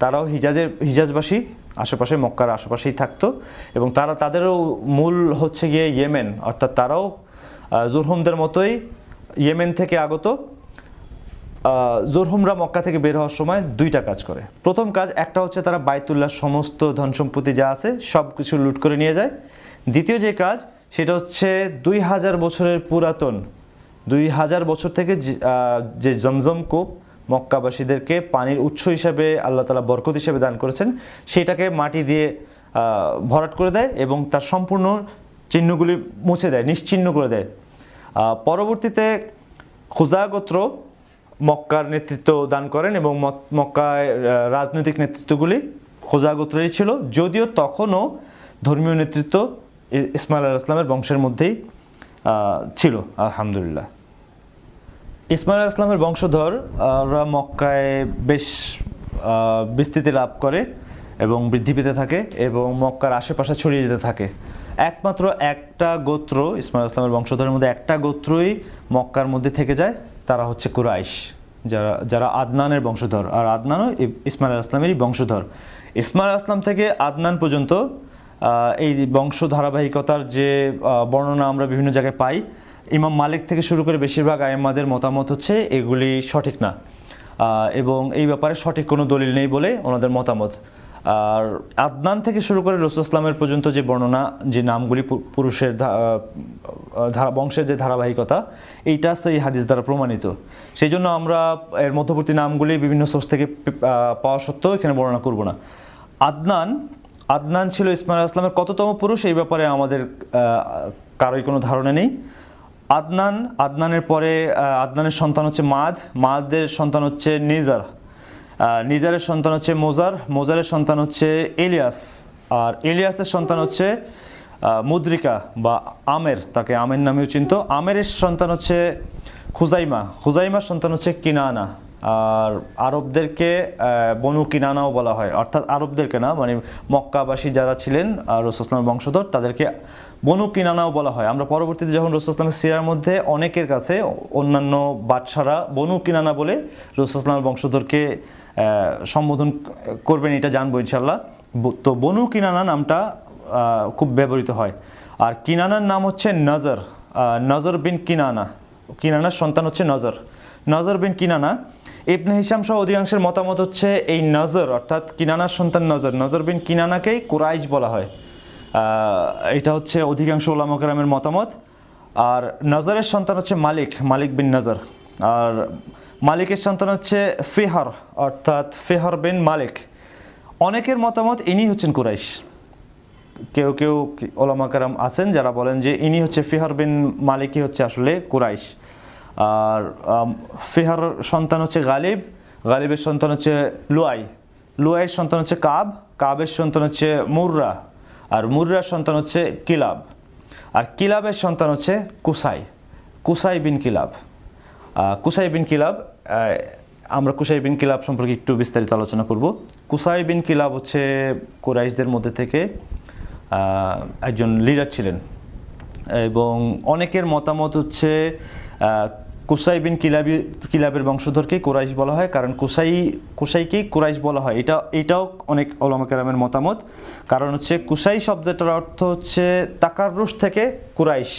তারাও হিজাজের, হিজাজবাসী, আশেপাশে মক্কার আশেপাশেই থাকতো এবং তারা তাদেরও মূল হচ্ছে গিয়ে ইয়েমেন, অর্থাৎ তারাও জোরহুমদের মতোই ইয়েমেন থেকে আগত। জোরহুমরা মক্কা থেকে বের হওয়ার সময় দুইটা কাজ করে। প্রথম কাজ, একটা হচ্ছে তারা বাইতুল্লাহ সমস্ত ধন সম্পত্তি যা আছে সব কিছু লুট করে নিয়ে যায়। দ্বিতীয় যে কাজ সেটা হচ্ছে দুই হাজার বছরের পুরাতন, দুই হাজার বছর থেকে যে- জমজম কূপ মক্কাবাসীদেরকে পানির উৎস হিসাবে আল্লাহ তালা বরকত হিসেবে দান করেছেন, সেটাকে মাটি দিয়ে ভরাট করে দেয় এবং তার সম্পূর্ণ চিহ্নগুলি মুছে দেয়, নিশ্চিহ্ন করে দেয়। পরবর্তীতে গোত্র মক্কার নেতৃত্ব দান করেন এবং মক্কায় রাজনৈতিক নেতৃত্বগুলি খোজা গোত্রেরই ছিল, যদিও তখনও ধর্মীয় নেতৃত্ব ইসমাইল আল ইসলামের বংশের মধ্যেই ছিল আলহামদুলিল্লাহ। ইসমাইল ইসলামের বংশধর আহ, মক্কায় বেশ বিস্তৃতি লাভ করে এবং বৃদ্ধি পেতে থাকে এবং মক্কার আশেপাশে ছড়িয়ে যেতে থাকে। একমাত্র একটা গোত্র ইসমাইল ইসলামের বংশধরের মধ্যে একটা গোত্রই মক্কার মধ্যে থেকে যায় তারা হচ্ছে কুরাইশ যারা যারা আদনানের বংশধর। আর আদনানও ইসমাইল ইসলামেরই বংশধর। ইসমাইল ইসলাম থেকে আদনান পর্যন্ত এই বংশ ধারাবাহিকতার যে বর্ণনা আমরা বিভিন্ন জায়গায় পাই, ইমাম মালিক থেকে শুরু করে বেশিরভাগ আইমাদের মতামত হচ্ছে এগুলি সঠিক না। এবং এই ব্যাপারে সঠিক কোনো দলিল নেই বলে ওনাদের মতামত। আর আদনান থেকে শুরু করে রসুল ইসলামের পর্যন্ত যে বর্ণনা, যে নামগুলি পুরুষের ধারা, বংশের যে ধারাবাহিকতা, এইটা সেই হাদিস দ্বারা প্রমাণিত। সেই জন্য আমরা এর মধ্যবর্তী নামগুলি বিভিন্ন সোর্স থেকে পাওয়া সত্ত্বেও এখানে বর্ণনা করব না। আদনান আদনান ছিল ইসমাইল আসলামের কততম পুরুষ? এই ব্যাপারে আমাদের কারোই কোনো ধারণা নেই। আদনান, আদনানের পরে আদনানের সন্তান হচ্ছে মাদ। মাদের সন্তান হচ্ছে নিজার। নিজারের সন্তান হচ্ছে মোজার। মোজারের সন্তান হচ্ছে এলিয়াস। আর এলিয়াসের সন্তান হচ্ছে মুদ্রিকা বা আমের, তাকে আমের নামেও চিনত। আমেরের সন্তান হচ্ছে খুজাইমা। খুজাইমার সন্তান হচ্ছে কিনানা। আর আরবদেরকে বনু কিনানাও বলা হয়। অর্থাৎ আরবদেরকে না মানে মক্কাবাসী যারা ছিলেন আর রসুলামের বংশধর, তাদেরকে বনু কিনানাও বলা হয়। আমরা পরবর্তীতে যখন রসুলামের সিরার মধ্যে অনেকের কাছে অন্যান্য বাদশারা বনু কিনানা বলে রসুলামের বংশধরকে সম্বোধন করবেন, এটা জানব ইনশাল্লাহ তো বনু কিনানা নামটা খুব ব্যবহৃত হয়। আর কিনানার নাম হচ্ছে নজর নজর বিন কিনানা। কিনানার সন্তান হচ্ছে নজর। নজর বিন কিনানা ইবনে হিসাম সহ অধিকাংশের মতামত হচ্ছে এই নজর, অর্থাৎ কিনানার সন্তান নজর নজর বিন কিনানাকেই কুরাইশ বলা হয়। এটা হচ্ছে অধিকাংশ ওলামকরামের মতামত। আর নজরের সন্তান হচ্ছে মালিক মালিক বিন নজর। আর মালিকের সন্তান হচ্ছে ফিহর, অর্থাৎ ফিহর বিন মালিক। অনেকের মতামত ইনি হচ্ছেন কুরাইশ। কেউ কেউ ওলামাকারাম আছেন যারা বলেন যে ইনি হচ্ছে ফিহার বিন মালিকই হচ্ছে আসলে কুরাইশ। আর ফেহার সন্তান হচ্ছে গালিব, গালিবের সন্তান হচ্ছে লুয়াই লুয়াইয়ের সন্তান হচ্ছে কাব, কাবের সন্তান হচ্ছে মুর্রা, আর মুর্রার সন্তান হচ্ছে কিলাব। আর কিলাবের সন্তান হচ্ছে Qusai Qusai bin Kilab. Qusai bin Kilab আমরা কুসাই বিন কিলাব সম্পর্কে একটু বিস্তারিত আলোচনা করব। কুসাই বিন কিলাব হচ্ছে কুরাইশদের মধ্যে থেকে একজন লিডার ছিলেন। এবং অনেকের মতামত হচ্ছে কুসাই বিন কিলাবি, কিলাবের বংশধরকে কুরাইশ বলা হয়। কারণ কুসাই, কুসাইকেই কুরাইশ বলা হয়। এটা, এটাও অনেক ওলামাকেরামের মতামত। কারণ হচ্ছে কুসাই শব্দটার অর্থ হচ্ছে তাকারুস থেকে কুরাইশ।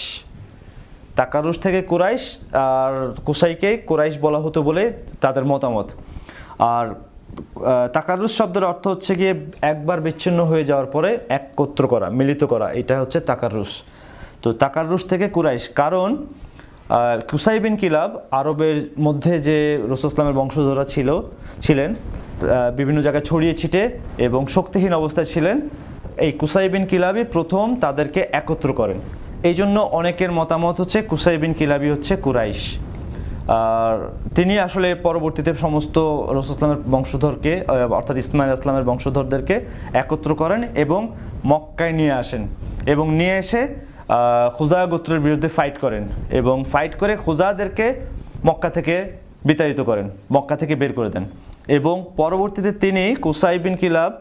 তাকারুস থেকে কুরাইশ আর কুসাইকে কুরাইশ বলা হতো বলে তাদের মতামত। আর তাকারুস শব্দের অর্থ হচ্ছে গিয়ে একবার বিচ্ছিন্ন হয়ে যাওয়ার পরে একত্র করা, মিলিত করা। এটা হচ্ছে তাকারুস তো তাকারুস থেকে কুরাইশ। কারণ আহ, কুসাই বিন কিলাব আরবের মধ্যে যে রসুলামের বংশধরা ছিল ছিলেন বিভিন্ন জায়গায় ছড়িয়ে ছিটে এবং শক্তিহীন অবস্থায় ছিলেন এই কুসাই বিন কিলাবই প্রথম তাদেরকে একত্র করেন। এই জন্য অনেকের মতামত হচ্ছে কুসাই বিন কিলাবি হচ্ছে কুরাইশ। আর তিনি আসলে পরবর্তীতে সমস্ত রসুলামের বংশধরকে অর্থাৎ ইসমাইল ইসলামের বংশধরদেরকে একত্র করেন এবং মক্কায় নিয়ে আসেন এবং নিয়ে এসে খুজা গোত্রের বিরুদ্ধে ফাইট করেন এবং ফাইট করে খুজাদেরকে মক্কা থেকে বিতাড়িত করেন, মক্কা থেকে বের করে দেন। এবং পরবর্তীতে তিনি কুসাই বিন কিলাব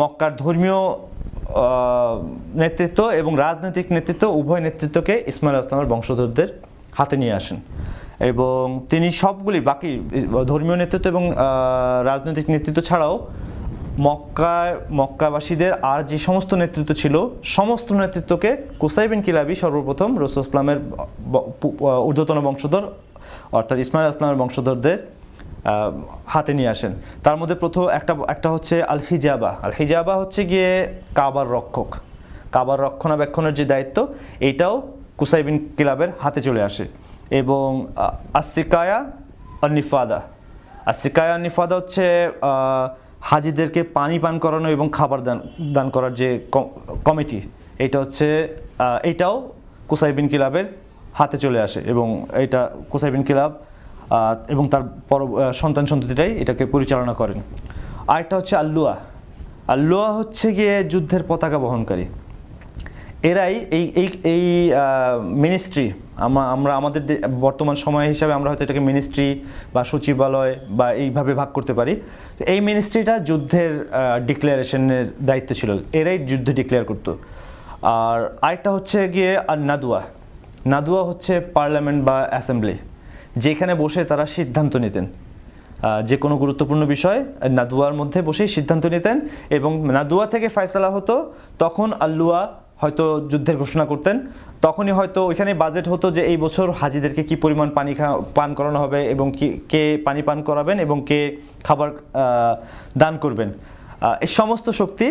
মক্কার ধর্মীয় নেতৃত্ব এবং রাজনৈতিক নেতৃত্ব, উভয় নেতৃত্বকে ইসমাইল ইসলামের বংশধরদের হাতে নিয়ে আসেন। এবং তিনি সবগুলি বাকি ধর্মীয় নেতৃত্ব এবং রাজনৈতিক নেতৃত্ব ছাড়াও মক্কার মক্কাবাসীদের আর যে সমস্ত নেতৃত্ব ছিল, সমস্ত নেতৃত্বকে কুসাই বিন কিলাবি সর্বপ্রথম রসুল ইসলামের ঊর্ধ্বতন বংশধর, অর্থাৎ ইসমাইল ইসলামের বংশধরদের হাতে নিয়ে আসেন। তার মধ্যে প্রথম একটা একটা হচ্ছে আল হিজাবা আল হিজাবা হচ্ছে গিয়ে কাবার রক্ষক। কাবার রক্ষণাবেক্ষণের যে দায়িত্ব এইটাও কুসাই বিন কিলাবের হাতে চলে আসে। এবং আসিকায়া আর নিফাদা আসিকায়া নিফাদা হচ্ছে হাজিদেরকে পানি পান করানো এবং খাবার দান দান করার যে কমিটি, এটা হচ্ছে এটাও কুসাইবিন কুসাই বিন কিলাবের হাতে চলে আসে এবং এটা কুসাইবিন কিলাব এবং তার পর সন্তান সন্ততিটাই এটাকে পরিচালনা করেন। আরেকটা হচ্ছে আল্লুয়া। আল্লুয়া হচ্ছে গিয়ে যুদ্ধের পতাকা বহনকারী। এরাই এই এই এই মিনিস্ট্রি আমরা আমাদের বর্তমান সময় হিসাবে আমরা হয়তো এটাকে মিনিস্ট্রি বা সচিবালয় বা এইভাবে ভাগ করতে পারি। এই মিনিস্ট্রিটা যুদ্ধের ডিক্লারেশনের দায়িত্ব ছিল। এরাই যুদ্ধ ডিক্লেয়ার করতো। আর আরেকটা হচ্ছে গিয়ে আর নাদুয়া। নাদুয়া হচ্ছে পার্লামেন্ট বা অ্যাসেম্বলি যেখানে বসে তারা সিদ্ধান্ত নিতেন। যে কোনো গুরুত্বপূর্ণ বিষয়, নাদুয়ার মধ্যে বসেই সিদ্ধান্ত নিতেন এবং নাদুয়া থেকে ফয়সালা হতো, তখন আল্লুয়া হয়তো যুদ্ধের ঘোষণা করতেন। তখনই হয়তো ওইখানে বাজেট হতো যে এই বছর হাজিদেরকে কি পরিমাণ পানি পান করানো হবে এবং কে পানি পান করাবেন এবং কে খাবার দান করবেন। এই সমস্ত শক্তি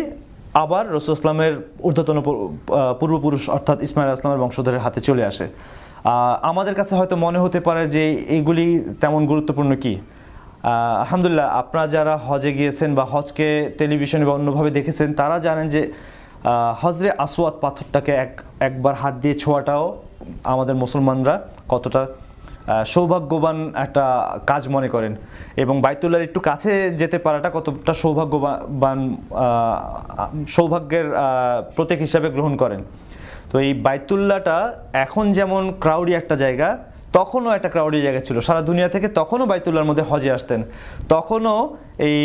আবার রসুল ইসলামের ঊর্ধ্বতন পূর্বপুরুষ অর্থাৎ ইসমাইল ইসলামের বংশধরের হাতে চলে আসে। আমাদের কাছে হয়তো মনে হতে পারে যে এইগুলি তেমন গুরুত্বপূর্ণ কি? আলহামদুলিল্লাহ, আপনারা যারা হজে গিয়েছেন বা হজকে টেলিভিশনে বা অন্যভাবে দেখেছেন, তারা জানেন যে হজরে আসওয়াত পাথরটাকে এক, একবার হাত দিয়ে ছোঁয়াটাও আমাদের মুসলমানরা কতটা সৌভাগ্যবান একটা কাজ মনে করেন। এবং বাইতুল্লার একটু কাছে যেতে পারাটা কতটা সৌভাগ্যবান সৌভাগ্যের প্রতীক হিসাবে গ্রহণ করেন। তো এই বাইতুল্লাটা এখন যেমন ক্রাউডি একটা জায়গা, তখনও একটা ক্রাউডি জায়গা ছিল। সারা দুনিয়া থেকে তখনও বাইতুল্লাহর মধ্যে হজে আসতেন। তখনও এই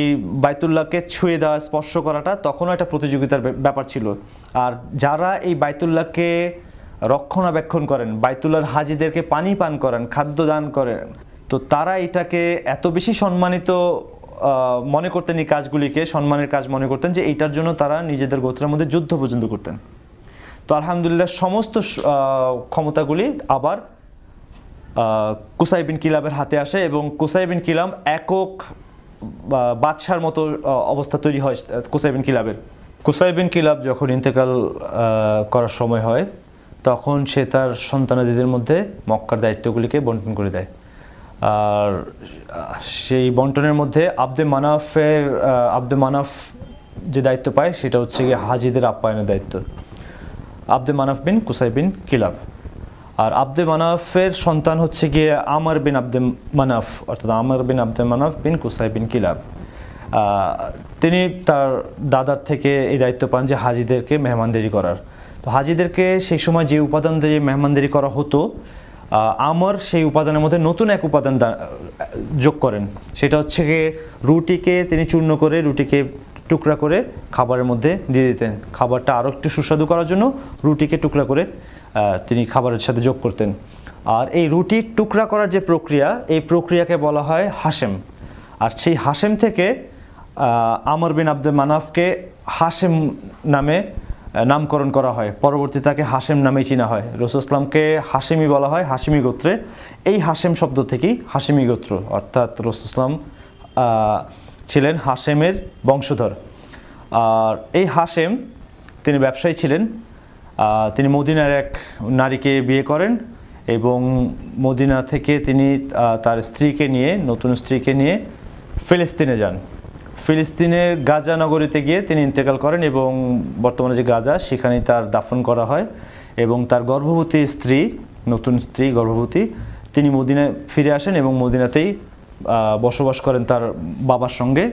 বাইতুল্লাহকে ছুঁয়ে দেওয়া স্পর্শ করাটা তখনও একটা প্রতিযোগিতার ব্যাপার ছিল। আর যারা এই বাইতুল্লাহকে রক্ষণাবেক্ষণ করেন বাইতুল্লাহর হাজিদেরকে পানি পান করেন খাদ্য দান করেন তো তারা এটাকে এত বেশি সম্মানিত মনে করতেন এই কাজগুলিকে সম্মানের কাজ মনে করতেন যে এইটার জন্য তারা নিজেদের গোত্রের মধ্যে যুদ্ধ পর্যন্ত করতেন। তো আলহামদুলিল্লাহ সমস্ত ক্ষমতাগুলি আবার আহ, কুসাই বিন কিলাবের হাতে আসে এবং কুসাই বিন কিলাম একক বাদশার মতো অবস্থা তৈরি হয় আহ, কুসাই বিন কিলাবের। কুসাইবিন কিলাব যখন ইন্তেকাল করার সময় হয় তখন সে তার সন্তানাদিদের মধ্যে মক্কার দায়িত্বগুলিকে বন্টন করে দেয়। আর সেই বন্টনের মধ্যে আব্দে মানাফের আব্দে মানাফ যে দায়িত্ব পায় সেটা হচ্ছে গিয়ে হাজিদের আপ্যায়নের দায়িত্ব। Abd Manaf bin Qusai bin Kilab. আর আব্দে মানাফের সন্তান হচ্ছে গিয়ে আমর বিন আব্দে মানাফ, অর্থাৎ Amr bin Abd Manaf bin Qusai bin Kilab. তিনি তার দাদার থেকে এই দায়িত্ব পান যে হাজিদেরকে মেহমানদারি করার। তো হাজিদেরকে সেই সময় যে উপাদান দিয়ে মেহমানদারি করা হতো আমার সেই উপাদানের মধ্যে নতুন এক উপাদান যোগ করেন। সেটা হচ্ছে গিয়ে রুটিকে তিনি চূর্ণ করে রুটিকে টুকরা করে খাবারের মধ্যে দিয়ে দিতেন। খাবারটা আরও একটু সুস্বাদু করার জন্য রুটিকে টুকরা করে তিনি খাবারের সাথে যোগ করতেন। আর এই রুটি টুকরা করার যে প্রক্রিয়া, এই প্রক্রিয়াকে বলা হয় হাসেম আর সেই হাসেম থেকে আমর বিন আব্দুল মানাফকে হাসেম নামে নামকরণ করা হয়। পরবর্তী তাকে হাসেম নামেই চিনা হয়। রসুসলামকে হাসেমি বলা হয় হাসিমি গোত্রে। এই হাসেম শব্দ থেকেই হাসিমি গোত্র, অর্থাৎ রসুসলাম ছিলেন হাসেমের বংশধর। আর এই হাসেম তিনি ব্যবসায়ী ছিলেন। তিনি মদিনার এক নারীকে বিয়ে করেন এবং মদিনা থেকে তিনি তার স্ত্রীকে নিয়ে, নতুন স্ত্রীকে নিয়ে ফিলিস্তিনে যান। ফিলিস্তিনের গাজা নগরীতে গিয়ে তিনি ইন্তেকাল করেন এবং বর্তমানে যে গাজা, সেখানেই তার দাফন করা হয় এবং তার গর্ভবতী স্ত্রী, নতুন স্ত্রী, গর্ভবতী, তিনি মদিনায় ফিরে আসেন এবং মদিনাতেই বসবাস করেন তার বাবার সঙ্গে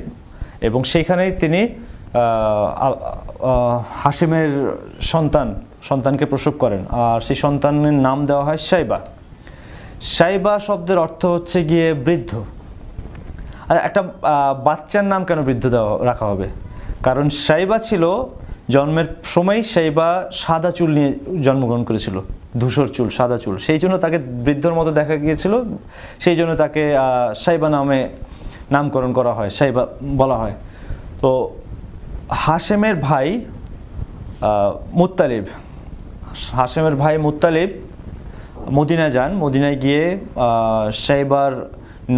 এবং সেইখানেই তিনি হাসিমের সন্তান সন্তানকে প্রসব করেন। আর সেই সন্তানের নাম দেওয়া হয় সাইবা সাইবা শব্দের অর্থ হচ্ছে গিয়ে বৃদ্ধ। আর একটা বাচ্চার নাম কেন বৃদ্ধ দেওয়া রাখা হবে? কারণ সাইবা ছিল জন্মের সময় সাইবা সাদা চুল নিয়ে জন্মগ্রহণ করেছিল ধূসর চুল সাদা চুল। সেই জন্য তাকে বৃদ্ধর মতো দেখা গিয়েছিল সেই জন্য তাকে সাইবা নামে নামকরণ করা হয় সাইবা বলা হয়। তো হাশেমের ভাই আহ, হাশেমের ভাই মুত্তালিব মদিনায় যান। মদিনায় গিয়ে সাইবার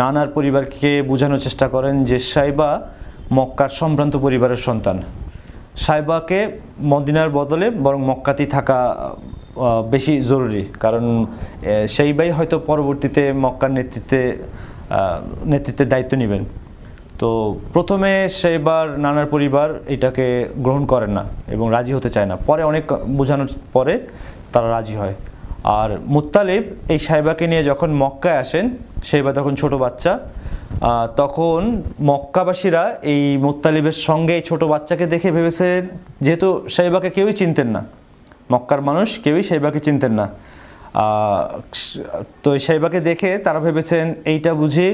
নানার পরিবারকে বোঝানোর চেষ্টা করেন যে সাইবা মক্কার সম্ভ্রান্ত পরিবারের সন্তান। সাইবাকে মদিনার বদলে বরং মক্কাতেই থাকা বেশি জরুরি। কারণ সেইবাই হয়তো পরবর্তীতে মক্কার নেতৃত্বে নেতৃত্বের দায়িত্ব নেবেন। তো প্রথমে সেবার নানার পরিবার এটাকে গ্রহণ করেন না এবং রাজি হতে চায় না। পরে অনেক বোঝানোর পরে তারা রাজি হয়। আর মুত্তালিব এই সাহেবাকে নিয়ে যখন মক্কায় আসেন সাহেবা তখন ছোট বাচ্চা তখন মক্কাবাসীরা এই মুত্তালিবের সঙ্গে এই ছোট বাচ্চাকে দেখে ভেবেছেন, যেহেতু সাহেবাকে কেউই চিনতেন না। মক্কার মানুষ কেউই সাহেবাকে চিনতেন না। তো সাহেবাকে দেখে তারা ভেবেছেন, এইটা বুঝি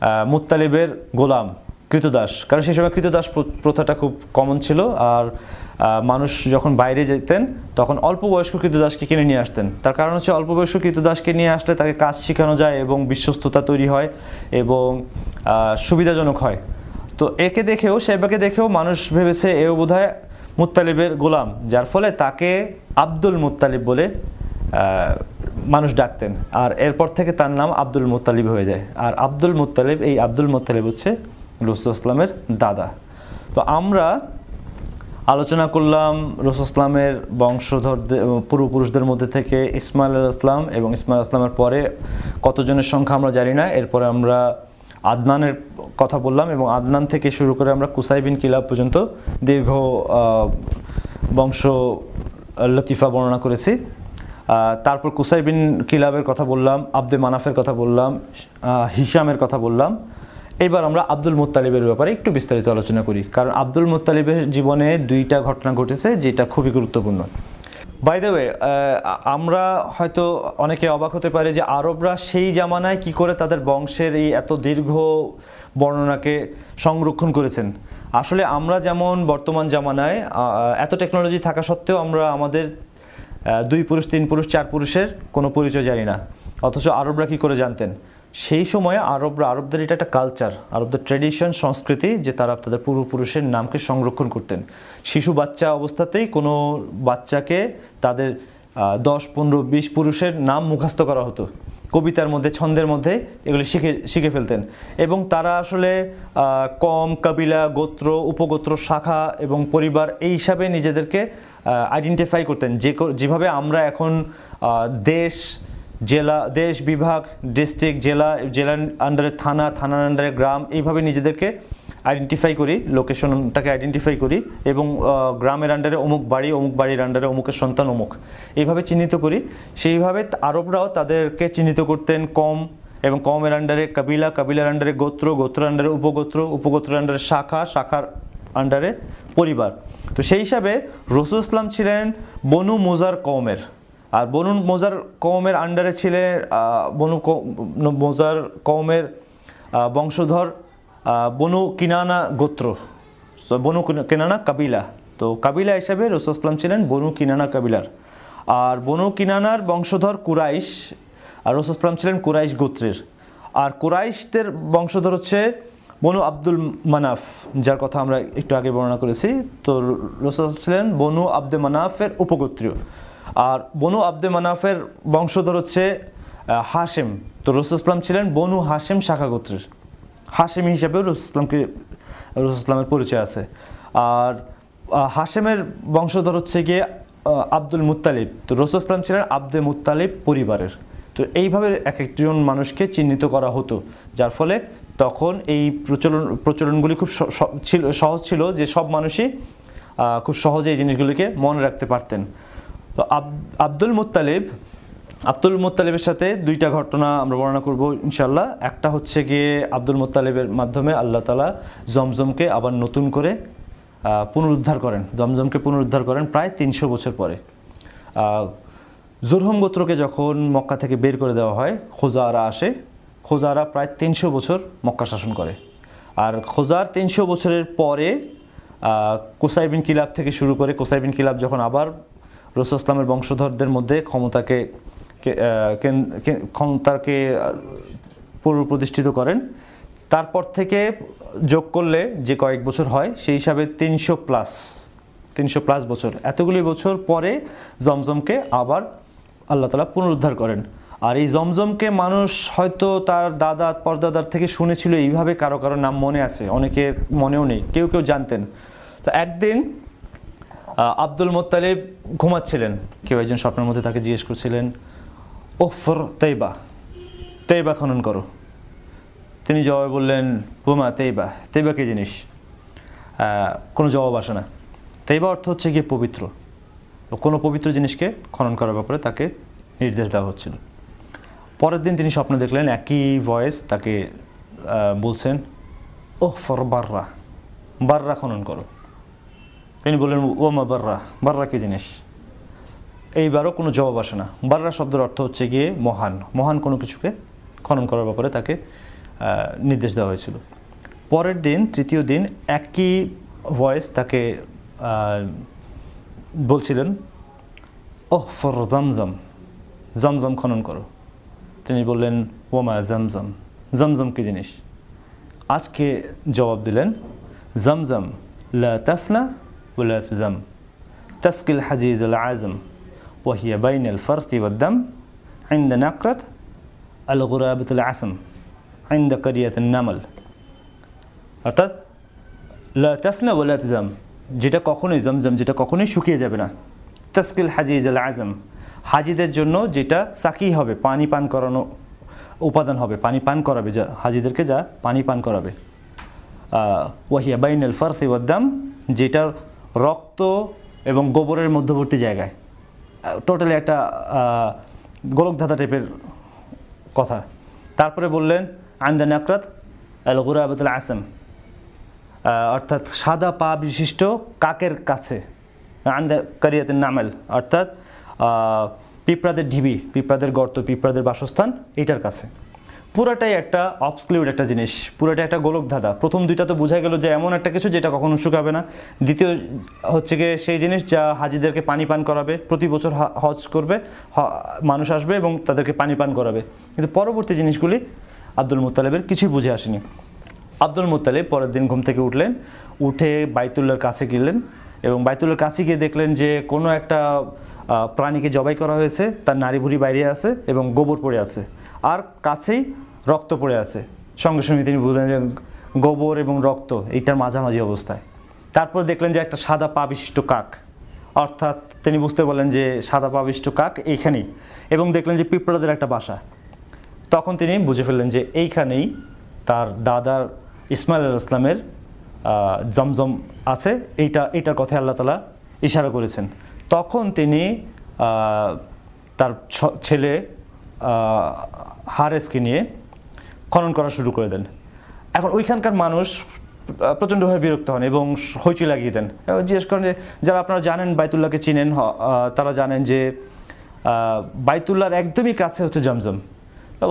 আহ, মুত্তালিবের গোলাম কৃতদাস। কারণ সেই সময় কৃতদাস প্র- প্রথাটা খুব কমন ছিল আর মানুষ যখন বাইরে যেতেন তখন অল্প বয়স্ক কৃতদাসকে কিনে নিয়ে আসতেন। তার কারণ হচ্ছে অল্প বয়স্ক কৃতদাসকে নিয়ে আসলে তাকে কাজ শেখানো যায় এবং বিশ্বস্ততা তৈরি হয় এবং সুবিধাজনক হয়। তো একে দেখেও সেবাকে দেখেও মানুষ ভেবেছে এও বোধ হয় মুত্তালিবের গোলাম যার ফলে তাকে আব্দুল মুত্তালিব বলে মানুষ ডাকতেন। আর এরপর থেকে তার নাম আব্দুল মুত্তালিব হয়ে যায়। আর আব্দুল মুত্তালিব, এই আব্দুল মুত্তালিব হচ্ছে রসুল ইসলামের দাদা। তো আমরা আলোচনা করলাম রসুল ইসলামের বংশধরদের, পূর্বপুরুষদের মধ্যে থেকে ইসমাইল ইসলাম এবং ইসমাইল ইসলামের পরে কতজনের সংখ্যা আমরা জানি না। এরপরে আমরা আদনানের কথা বললাম এবং আদনান থেকে শুরু করে আমরা কুসাই বিন কিলাব পর্যন্ত দীর্ঘ বংশ লতিফা বর্ণনা করেছি। তারপর কুসাই বিন কিলাবের কথা বললাম, আব্দে মানাফের কথা বললাম হিসামের কথা বললাম। এবার আমরা আব্দুল মুত্তালিবের ব্যাপারে একটু বিস্তারিত আলোচনা করি, কারণ আব্দুল মুত্তালিবের জীবনে দুইটা ঘটনা ঘটেছে যেটা খুবই গুরুত্বপূর্ণ। বাই দ্য ওয়ে আমরা হয়তো অনেকে অবাক হতে পারে যে আরবরা সেই জামানায় কি করে তাদের বংশের এই এত দীর্ঘ বর্ণনাকে সংরক্ষণ করেছেন। আসলে আমরা যেমন বর্তমান জামানায় এত টেকনোলজি থাকা সত্ত্বেও আমরা আমাদের দুই পুরুষ, তিন পুরুষ, চার পুরুষের কোনো পরিচয় জানি না। অথচ আরবরা কি করে জানতেন? সেই সময়ে আরবরা, আরবদের এটা একটা কালচার আরবদের ট্রেডিশন সংস্কৃতি যে তারা তাদের পূর্বপুরুষের নামকে সংরক্ষণ করতেন। শিশু বাচ্চা অবস্থাতেই কোনো বাচ্চাকে তাদের দশ, পনেরো, বিশ পুরুষের নাম মুখস্থ করা হতো। কবিতার মধ্যে, ছন্দের মধ্যে এগুলি শিখে শিখে ফেলতেন। এবং তারা আসলে কম, কাবিলা, গোত্র, উপগোত্র, শাখা এবং পরিবার এই হিসাবে নিজেদেরকে আইডেন্টিফাই করতেন। যে যেভাবে আমরা এখন দেশ, জেলা, দেশ বিভাগ ডিস্ট্রিক্ট জেলা জেলার আন্ডারে থানা থানার আন্ডারে গ্রাম, এইভাবে নিজেদেরকে আইডেন্টিফাই করি লোকেশনটাকে আইডেন্টিফাই করি এবং গ্রামের আন্ডারে অমুক বাড়ি, অমুক বাড়ির আন্ডারে অমুকের সন্তান, অমুক। এইভাবে চিহ্নিত করি। সেইভাবে আরবরাও তাদেরকে চিহ্নিত করতেন কম এবং কমের আন্ডারে কাবিলা, কাবিলার আন্ডারে গোত্র গোত্র আন্ডারে উপগোত্র, উপগোত্রের আন্ডারে শাখা, শাখার আন্ডারে পরিবার। তো সেই হিসাবে রসুল ইসলাম ছিলেন বনু মোজার কওমের। আর বনু মোজার কওমের আন্ডারে ছিলেন বনু মোজার কওমের বংশধর বনু কিনানা গোত্র। বনু কিনানা কাবিলা। তো কাবিলা হিসাবে রসুল ইসলাম ছিলেন বনু কিনানা কাবিলার। আর বনু কিনানার বংশধর কুরাইশ, আর রসুল ইসলাম ছিলেন কুরাইশ গোত্রের। আর কুরাইশদের বংশধর হচ্ছে বনু আব্দুল মানাফ, যার কথা আমরা একটু আগে বর্ণনা করেছি, তো রসুল ছিলেন বনু আব্দে মানাফের উপগোত্রীয়। আর বনু আব্দে মানাফের বংশধর হচ্ছে হাশেম। তো রসুল ইসলাম ছিলেন বনু হাশেম শাখা গোত্রের। হাশেমি হিসাবেও রসুল ইসলামকে, রসুল ইসলামের পরিচয় আছে। আর হাশেমের বংশধর হচ্ছে গিয়ে আব্দুল মুত্তালিব। তো রসুল ইসলাম ছিলেন আব্দে মুত্তালিব পরিবারের। তো এইভাবে এক একজন মানুষকে চিহ্নিত করা হতো, যার ফলে তখন এই প্রচলন, প্রচলনগুলি খুব ছিল, সহজ ছিল যে সব মানুষই খুব সহজে এই জিনিসগুলিকে মনে রাখতে পারতেন। তো আব- আব্দুল মুত্তালিব, আব্দুল মুত্তালিবের সাথে দুইটা ঘটনা আমরা বর্ণনা করব ইনশাল্লাহ একটা হচ্ছে গিয়ে আব্দুল মুত্তালিবের মাধ্যমে আল্লাহ তালা জমজমকে আবার নতুন করে পুনরুদ্ধার করেন। জমজমকে পুনরুদ্ধার করেন প্রায় তিনশো বছর পরে। জুরহম গোত্রকে যখন মক্কা থেকে বের করে দেওয়া হয়, খোজারা আসে খোজারা প্রায় তিনশো বছর মক্কা শাসন করে। আর খোজার তিনশো বছরের পরে কুসাইবিন কিলাব থেকে শুরু করে কুসাইবিন কিলাব যখন আবার রসুল ইসলামের বংশধরদের মধ্যে ক্ষমতাকে ক্ষমতাকে পুনঃপ্রতিষ্ঠিত করেন, তারপর থেকে যোগ করলে যে কয়েক বছর হয়, সেই হিসাবে তিনশো প্লাস তিনশো প্লাস বছর। এতগুলি বছর পরে জমজমকে আবার আল্লাহ তালা পুনরুদ্ধার করেন। আর এই জমজমকে মানুষ হয়তো তার দাদা, পরদাদার থেকে শুনেছিল, এইভাবে কারও কারও নাম মনে আছে অনেকের মনেও নেই, কেউ কেউ জানতেন। তো একদিন আব্দুল মোত্তালিব ঘুমাচ্ছিলেন, কেউ একজন স্বপ্নের মধ্যে তাকে জিজ্ঞেস করছিলেন, ওফর তেইবা তেইবা খনন করো। তিনি জবাবে বললেন বোমা তেইবা তেইবা কি জিনিস? কোনো জবাব আসে না। তেইবা অর্থ হচ্ছে গিয়ে পবিত্র। কোনো পবিত্র জিনিসকে খনন করার ব্যাপারে তাকে নির্দেশ দেওয়া হচ্ছিল। পরের দিন তিনি স্বপ্ন দেখলেন, একই ভয়েস তাকে বলছেন, ওহ, ফর বাররা বাররা খনন করো। তিনি বললেন ওমা বাররা বাররা কি জিনিস? এইবারও কোনো জবাব আসে না। বাররা শব্দের অর্থ হচ্ছে গিয়ে মহান। মহান কোনো কিছুকে খনন করার ব্যাপারে তাকে নির্দেশ দেওয়া হয়েছিল। পরের দিন, তৃতীয় দিন একই ভয়েস তাকে বলছিলেন, ওহ, ফর জমজম জমজম খনন করো। তিনি বললেন ওমা জমজম জমজম কি জিনিস আজকে জবাব দিলেন জমজম লা তাফনা ولا تذم تسقي الحجيز العازم وهي بين الفرث والدم عند نقرة الغرابة العسم عند قرية النمل অর্থাৎ লা তাফনা ওলা তুদাম যেটা কখনোই জমজম যেটা কখনোই শুকিয়ে যাবে না তাসকিল হাজিজ আল আজম হাজিদের জন্য যেটা সাকি হবে, পানি পান করানো উপাদান হবে, পানি পান করাবে, যা হাজিদেরকে যা পানি পান করাবে। ওয়াহিয়া বাইনাল ফারসি ওয়াদ্দাম যেটা রক্ত এবং গোবরের মধ্যবর্তী জায়গায়। টোটালি একটা গোলকধাতা টাইপের কথা। তারপরে বললেন, আন্দা নাকরাত আল গুরাবাতুল আসম। অর্থাৎ সাদা পা বিশিষ্ট কাকের কাছে। আন্দা কারিয়াতের নামেল, অর্থাৎ পিঁপড়াদের ঢিবি, পিঁপড়াদের গর্ত, পিঁপড়াদের বাসস্থান, এটার কাছে। পুরাটাই একটা অবসক্লিউড একটা জিনিস, পুরাটাই একটা গোলক ধাঁধা প্রথম দুইটা তো বোঝা গেল যে এমন একটা কিছু যেটা কখনো শুকাবে না। দ্বিতীয় হচ্ছে গিয়ে সেই জিনিস যা হাজিদেরকে পানি পান করাবে, প্রতি বছর হজ করবে মানুষ আসবে এবং তাদেরকে পানি পান করাবে। কিন্তু পরবর্তী জিনিসগুলি আব্দুল মুতালেবের কিছুই বুঝে আসেনি। আব্দুল মুতালিব পরের দিন ঘুম থেকে উঠলেন, উঠে বাইতুল্লার কাছে গেলেন এবং বাইতুল্লার কাছে গিয়ে দেখলেন যে কোনো একটা প্রাণীকে জবাই করা হয়েছে, তার নারী ভুড়ি বাইরে আছে এবং গোবর পড়ে আছে। আর কাছেই রক্ত পড়ে আছে। সঙ্গে সঙ্গে তিনি বললেন যে, গোবর এবং রক্ত, এইটার মাঝামাঝি অবস্থায়। তারপর দেখলেন যে একটা সাদা পা বিশিষ্ট কাক। অর্থাৎ তিনি বুঝতে পারলেন যে সাদা পা বিশিষ্ট কাক এইখানেই। এবং দেখলেন যে পিঁপড়াদের একটা বাসা। তখন তিনি বুঝে ফেললেন যে এইখানেই তার দাদার ইসমাইল আল ইসলামের জমজম আছে। এইটা, এইটার কথায় আল্লাহ তালা ইশারা করেছেন। তখন তিনি তার ছেলে হারেসকে নিয়ে খনন করা শুরু করে দেন। এখন ওইখানকার মানুষ প্রচণ্ডভাবে বিরক্ত হন এবং হইচই লাগিয়ে দেন। জিজ্ঞেস করেন যে যারা আপনারা জানেন বাইতুল্লাহকে চিনেন তারা জানেন যে আহ, বাইতুল্লাহর একদমই কাছে হচ্ছে জমজম।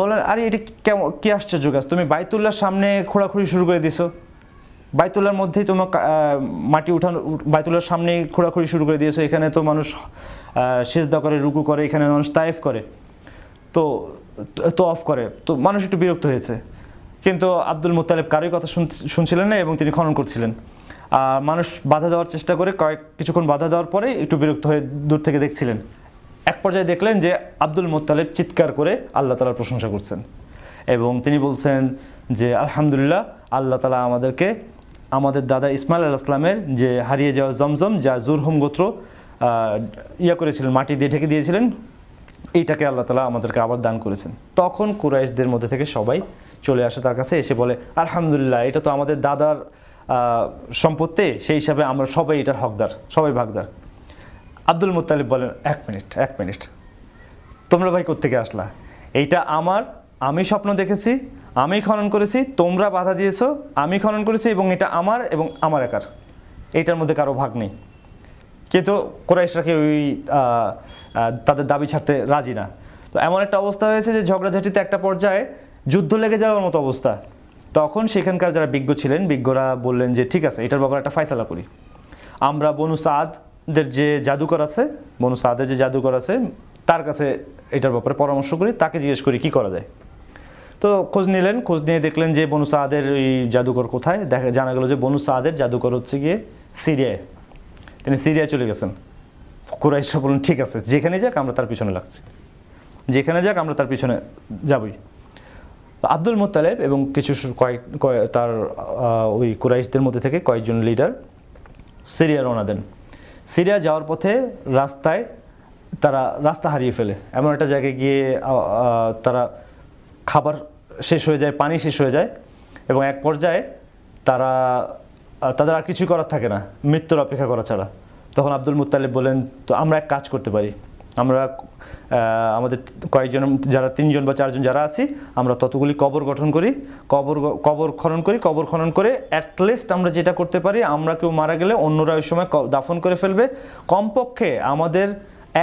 বললেন আরে এটা কেমন কি আশ্চর্য গাছ তুমি বাইতুল্লাহর সামনে খোঁড়াখুড়ি শুরু করে দিছো। বাইতুল্লার মধ্যেই তোমার মাটি উঠানো বাইতুল্লার সামনেই খোঁড়াখুড়ি শুরু করে দিয়েছ। এখানে তো মানুষ সেজদা করে, রুকু করে, এখানে মানুষ তায়েফ করে, তো তো অফ করে। তো মানুষ একটু বিরক্ত হয়েছে। কিন্তু আব্দুল মুতালেব কারোই কথা শুন- শুনছিলেন না এবং তিনি খনন করছিলেন। আর মানুষ বাধা দেওয়ার চেষ্টা করে, কয়েক, কিছুক্ষণ বাধা দেওয়ার পরে একটু বিরক্ত হয়ে দূর থেকে দেখছিলেন। এক পর্যায়ে দেখলেন যে আব্দুল মুতালেব চিৎকার করে আল্লাহ তালার প্রশংসা করছেন। এবং তিনি বলছেন যে, আলহামদুলিল্লাহ, আল্লাহ তালা আমাদেরকে আমাদের দাদা ইসমাইল আল ইসলামের যে হারিয়ে যাওয়া জমজম, যা জুরহুম গোত্র ইয়া করেছিলেন, মাটি দিয়ে ঢেকে দিয়েছিলেন, এইটাকে আল্লাহ তালা আমাদেরকে আবার দান করেছেন। তখন কুরাইশদের মধ্যে থেকে সবাই চলে আসে তার কাছে, এসে বলে, আলহামদুলিল্লাহ, এটা তো আমাদের দাদার সম্পত্তি, সেই হিসাবে আমরা সবাই এটার হকদার, সবাই ভাগদার। আব্দুল মুতালিব বলেন, এক মিনিট এক মিনিট, তোমরা ভাই কোত্থেকে আসলা? এইটা আমার, আমি স্বপ্ন দেখেছি আমি খনন করেছি, তোমরা বাধা দিয়েছ, আমি খনন করেছি এবং এটা আমার এবং আমার একার। এইটার মধ্যে কারও ভাগ নেই। কিন্তু কোরাইশরা কেউ ওই তাদের দাবি ছাড়তে রাজি না। তো এমন একটা অবস্থা হয়েছে যে ঝগড়াঝাটিতে একটা পর্যায়ে যুদ্ধ লেগে যাওয়ার মতো অবস্থা। তখন সেখানকার যারা বিজ্ঞ ছিলেন, বিজ্ঞরা বললেন যে, ঠিক আছে, এটার ব্যাপারে একটা ফয়সালা করি। আমরা বনু সাদদের যে জাদুকর আছে, বনু সাদের যে জাদুকর আছে, তার কাছে এটার ব্যাপারে পরামর্শ করি, তাকে জিজ্ঞেস করি, কি করা যায়? তো খোঁজ নিলেন, খোঁজ নিয়ে দেখলেন যে বনু সাদের ওই জাদুঘর কোথায়? দেখা, জানা গেল যে বনু সাদের জাদুঘর হচ্ছে গিয়ে সিরিয়ায়। তিনি সিরিয়ায় চলে গেছেন। কুরাইশরা বললেন, ঠিক আছে, যেখানে যাক আমরা তার পিছনে লাগছি। যেখানে যাক আমরা তার পিছনে যাবই। আব্দুল মোত্তালেব এবং কিছু কয়েক, কয়ে- তার ওই কুরাইশদের মধ্যে থেকে কয়েকজন লিডার সিরিয়া রওনা দেন। সিরিয়া যাওয়ার পথে রাস্তায় তারা রাস্তা হারিয়ে ফেলে। এমন একটা জায়গায় গিয়ে তারা খাবার শেষ হয়ে যায়, পানি শেষ হয়ে যায় এবং এক পর্যায়ে তারা তাদের আর কিছুই করার থাকে না, মৃত্যুর অপেক্ষা করা ছাড়া। তখন আব্দুল মুত্তালিব বলেন, তো আমরা এক কাজ করতে পারি। আমরা আমাদের কয়েকজন, যারা তিনজন বা চারজন যারা আছি, আমরা ততগুলি কবর গঠন করি, কবর কবর খনন করি, কবর খনন করে অ্যাটলিস্ট আমরা যেটা করতে পারি, আমরা কেউ মারা গেলে অন্যরা ওই সময় দাফন করে ফেলবে। কমপক্ষে আমাদের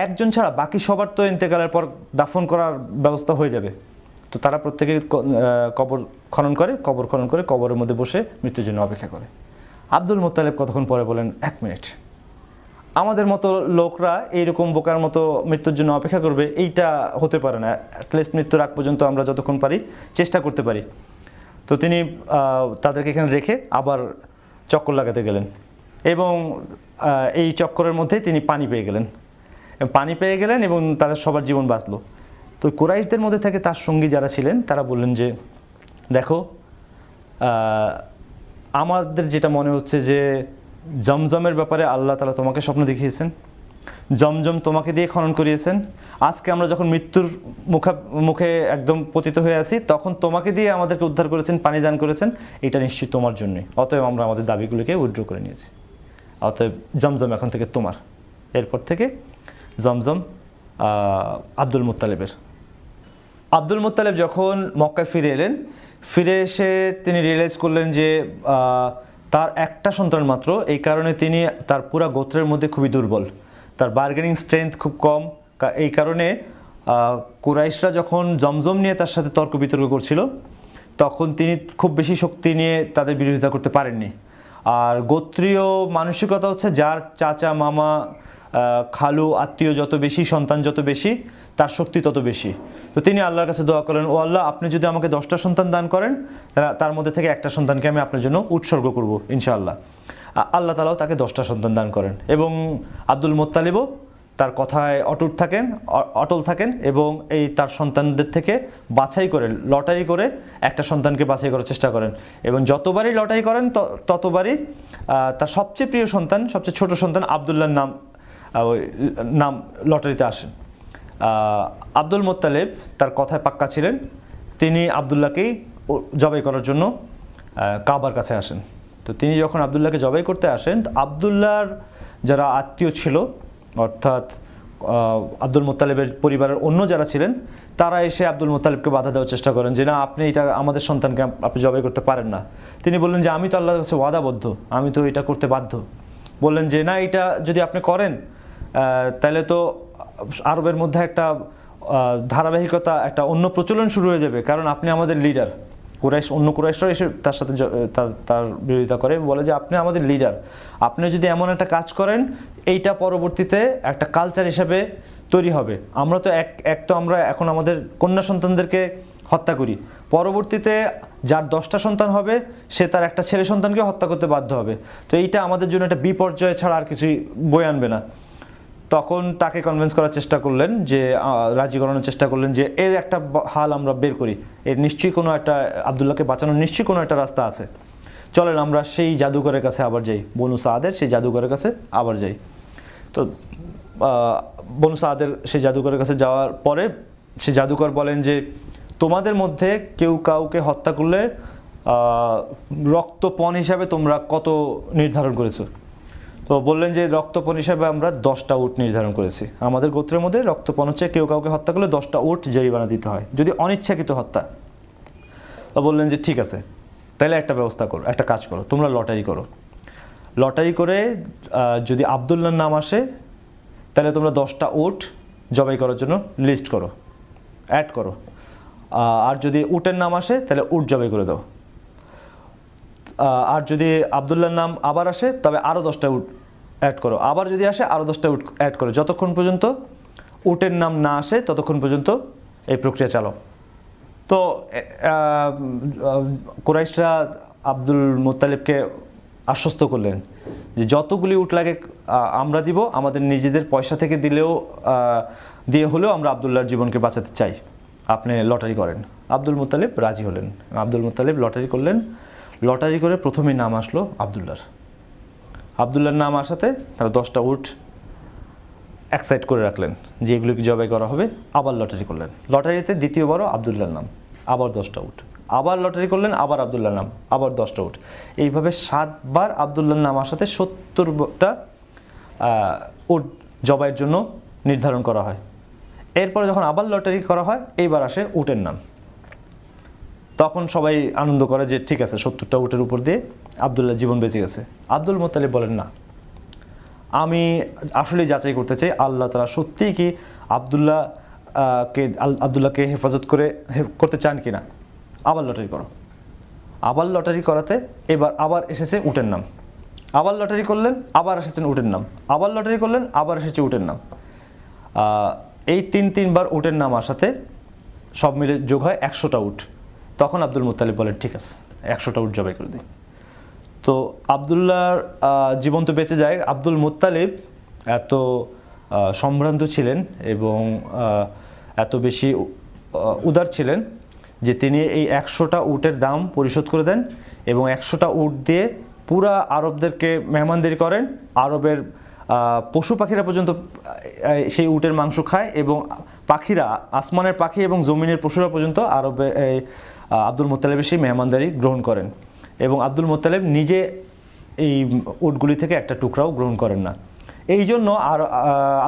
একজন ছাড়া বাকি সবার তো ইন্তেকালের পর দাফন করার ব্যবস্থা হয়ে যাবে। তো তারা প্রত্যেকে কবর খনন করে, কবর খনন করে কবরের মধ্যে বসে মৃত্যুর জন্য অপেক্ষা করে। আব্দুল মোত্তালেব কতক্ষণ পরে বলেন, এক মিনিট। আমাদের মতো লোকরা এইরকম বোকার মতো মৃত্যুর জন্য অপেক্ষা করবে, এইটা হতে পারে না। অ্যাটলিস্ট মৃত্যুর আগ পর্যন্ত আমরা যতক্ষণ পারি চেষ্টা করতে পারি। তো তিনি তাদেরকে এখানে রেখে আবার চক্কর লাগাতে গেলেন। এবং এই চক্করের মধ্যেই তিনি পানি পেয়ে গেলেন। পানি পেয়ে গেলেন এবং তাদের সবার জীবন বাঁচলো। তো কোরাইশদের মধ্যে থেকে তার সঙ্গী যারা ছিলেন, তারা বললেন যে, দেখো আমাদের যেটা মনে হচ্ছে যে, জমজমের ব্যাপারে আল্লাহ তালা তোমাকে স্বপ্ন দেখিয়েছেন, জমজম তোমাকে দিয়ে খনন করিয়েছেন। আজকে আমরা যখন মৃত্যুর মুখা, মুখে একদম পতিত হয়ে আছি, তখন তোমাকে দিয়ে আমাদেরকে উদ্ধার করেছেন, পানি দান করেছেন, এটা নিশ্চয়ই তোমার জন্যই অতএব আমরা আমাদের দাবিগুলোকে উইড্র করে নিয়েছি। অতএব জমজম এখন থেকে তোমার। এরপর থেকে জমজম আব্দুল মুত্তালেবের আব্দুল মুত্তালেব যখন মক্কায় ফিরে এলেন, ফিরে এসে তিনি রিয়েলাইজ করলেন যে তার একটা সন্তান মাত্র, এই কারণে তিনি তার পুরা গোত্রের মধ্যে খুবই দুর্বল। তার বার্গেনিং স্ট্রেংথ খুব কম এই কারণে কুরাইশরা যখন জমজম নিয়ে তার সাথে তর্ক বিতর্ক করছিল, তখন তিনি খুব বেশি শক্তি নিয়ে তাদের বিরোধিতা করতে পারেননি। আর গোত্রীয় মানসিকতা হচ্ছে, যার চাচা, মামা খালু, আত্মীয় যত বেশি, সন্তান যত বেশি তার শক্তি তত বেশি। তো তিনি আল্লাহর কাছে দোয়া করেন ও আল্লাহ, আপনি যদি আমাকে দশটা সন্তান দান করেন তার মধ্যে থেকে একটা সন্তানকে আমি আপনার জন্য উৎসর্গ করব, ইনশাআল্লাহ। আল্লাহ তালাও তাকে দশটা সন্তান দান করেন এবং আব্দুল মোত্তালিবও তার কথায় অটুট থাকেন অটল থাকেন এবং এই তার সন্তানদের থেকে বাছাই করে, লটারি করে একটা সন্তানকে বাছাই করার চেষ্টা করেন এবং যতবারই লটারি করেন ততবারই তার সবচেয়ে প্রিয় সন্তান, সবচেয়ে ছোট সন্তান আবদুল্লাহর নাম ওই, নাম লটারিতে আসেন। আব্দুল মোত্তালেব তার কথায় পাক্কা ছিলেন। তিনি আবদুল্লাহকেই জবাই করার জন্য কাবার কাছে আসেন। তো তিনি যখন আবদুল্লাহকে জবাই করতে আসেন, তো আবদুল্লাহর যারা আত্মীয় ছিল, অর্থাৎ আব্দুল মোত্তালেবের পরিবারের অন্য যারা ছিলেন, তারা এসে আব্দুল মোত্তালেবকে বাধা দেওয়ার চেষ্টা করেন যে, না, আপনি এটা আমাদের সন্তানকে আপনি জবাই করতে পারেন না। তিনি বললেন যে, আমি তো আল্লাহর কাছে ওয়াদাবদ্ধ, আমি তো এটা করতে বাধ্য। বললেন যে, না, এটা যদি আপনি করেন তাহলে তো আরবের মধ্যে একটা ধারাবাহিকতা, একটা অন্য প্রচলন শুরু হয়ে যাবে। কারণ আপনি আমাদের লিডার কুরাইশ, অন্য কুরাইশরা এসে তার সাথে তার বিরোধিতা করে। বলে যে আপনি আমাদের লিডার আপনি যদি এমন একটা কাজ করেন, এইটা পরবর্তীতে একটা কালচার হিসাবে তৈরি হবে। আমরা তো এক এক তো আমরা এখন আমাদের কন্যা সন্তানদেরকে হত্যা করি। পরবর্তীতে যার দশটা সন্তান হবে, সে তার একটা ছেলে সন্তানকে হত্যা করতে বাধ্য হবে। তো এইটা আমাদের জন্য একটা বিপর্যয় ছাড়া আর কিছুই বয়ে আনবে না। তখন তাকে কনভিন্স করার চেষ্টা করলেন যে রাজি করানোর চেষ্টা করলেন যে, এর একটা হাল আমরা বের করি। এর নিশ্চয়ই কোনো একটা, আবদুল্লাহকে বাঁচানোর নিশ্চয়ই কোনো একটা রাস্তা আছে। চলেন আমরা সেই জাদুঘরের কাছে আবার যাই। বনু সাদের সেই জাদুঘরের কাছে আবার যাই। তো বনু সাদের সেই জাদুঘরের কাছে যাওয়ার পরে সে জাদুকর বলেন যে, তোমাদের মধ্যে কেউ কাউকে হত্যা করলে রক্তপণ হিসাবে তোমরা কত নির্ধারণ করেছ? তো বললেন যে রক্তপণ হিসাবে আমরা দশটা উট নির্ধারণ করেছি। আমাদের গোত্রের মধ্যে রক্তপণ হচ্ছে কেউ কাউকে হত্যা করলে দশটা উট জরিমানা দিতে হয়, যদি অনিচ্ছাকৃত হত্যা। তো বললেন যে ঠিক আছে, তাহলে একটা ব্যবস্থা করো, একটা কাজ করো, তোমরা লটারি করো। লটারি করে যদি আবদুল্লার নাম আসে, তাহলে তোমরা দশটা উট জবাই করার জন্য লিস্ট করো অ্যাড করো। আর যদি উটের নাম আসে, তাহলে উট জবাই করে দাও। আর যদি আবদুল্লার নাম আবার আসে, তবে আরও দশটা উট অ্যাড করো। আবার যদি আসে আরও দশটা উট অ্যাড করো। যতক্ষণ পর্যন্ত উটের নাম না আসে, ততক্ষণ পর্যন্ত এই প্রক্রিয়া চালাও তো কোরাইশরা আব্দুল মোত্তালিবকে আশ্বস্ত করলেন যে যতগুলি উট লাগে আমরা দিব, আমাদের নিজেদের পয়সা থেকে দিলেও দিয়ে হলেও আমরা আবদুল্লাহর জীবনকে বাঁচাতে চাই। আপনি লটারি করেন। আব্দুল মোত্তালিব রাজি হলেন। আব্দুল মোত্তালিব লটারি করলেন। লটারি করে প্রথমে নাম আসলো আবদুল্লার। আবদুল্লার নাম আসাতে তারা দশটা উট এক করে রাখলেন যে এগুলোকে জবাই করা হবে, আবার লটারি করলেন। লটারিতে দ্বিতীয়বারও আবদুল্লার নাম, আবার দশটা উট। আবার লটারি করলেন, আবার আবদুল্লার নাম, আবার দশটা উট। এইভাবে সাতবার আবদুল্লার নাম আসাতে সত্তরটা উট জবাইয়ের জন্য নির্ধারণ করা হয়। এরপরে যখন আবার লটারি করা হয়, এইবার আসে উটের নাম। তখন সবাই আনন্দ করে যে, ঠিক আছে, সত্তরটা উটের উপর দিয়ে আবদুল্লাহ জীবন বেঁচে গেছে। আব্দুল মোত্তালিব বলেন, না। আমি আসলে যাচাই করতে চাই, আল্লাহ তারা সত্যিই কি আবদুল্লাহ কে আবদুল্লাহকে হেফাজত করে করতে চান কি না আবার লটারি করো। আবার লটারি করাতে এবার আবার এসেছে উটের নাম। আবার লটারি করলেন, আবার এসেছেন উটের নাম। আবার লটারি করলেন, আবার এসেছে উটের নাম। এই তিন, তিনবার উটের নাম আসাতে সব মিলে যোগ হয় একশোটা উট। তখন আব্দুল মুত্তালিব বলেন, ঠিক আছে, একশোটা উট জবাই করে দিই। তো আবদুল্লাহর জীবন তো বেঁচে যায়। আব্দুল মুত্তালিব এত সম্ভ্রান্ত ছিলেন এবং এত বেশি উদার ছিলেন যে তিনি এই একশোটা উটের দাম পরিশোধ করে দেন এবং একশোটা উট দিয়ে পুরা আরবদেরকে মেহমানদারি করেন। আরবের পশু পাখিরা পর্যন্ত সেই উটের মাংস খায় এবং পাখিরা, আসমানের পাখি এবং জমিনের পশুরা পর্যন্ত আরবে আব্দুল মোত্তালেবের সেই মেহমানদারি গ্রহণ করেন। এবং আব্দুল মোত্তালেব নিজে এই উটগুলি থেকে একটা টুকরাও গ্রহণ করেন না। এই জন্য আর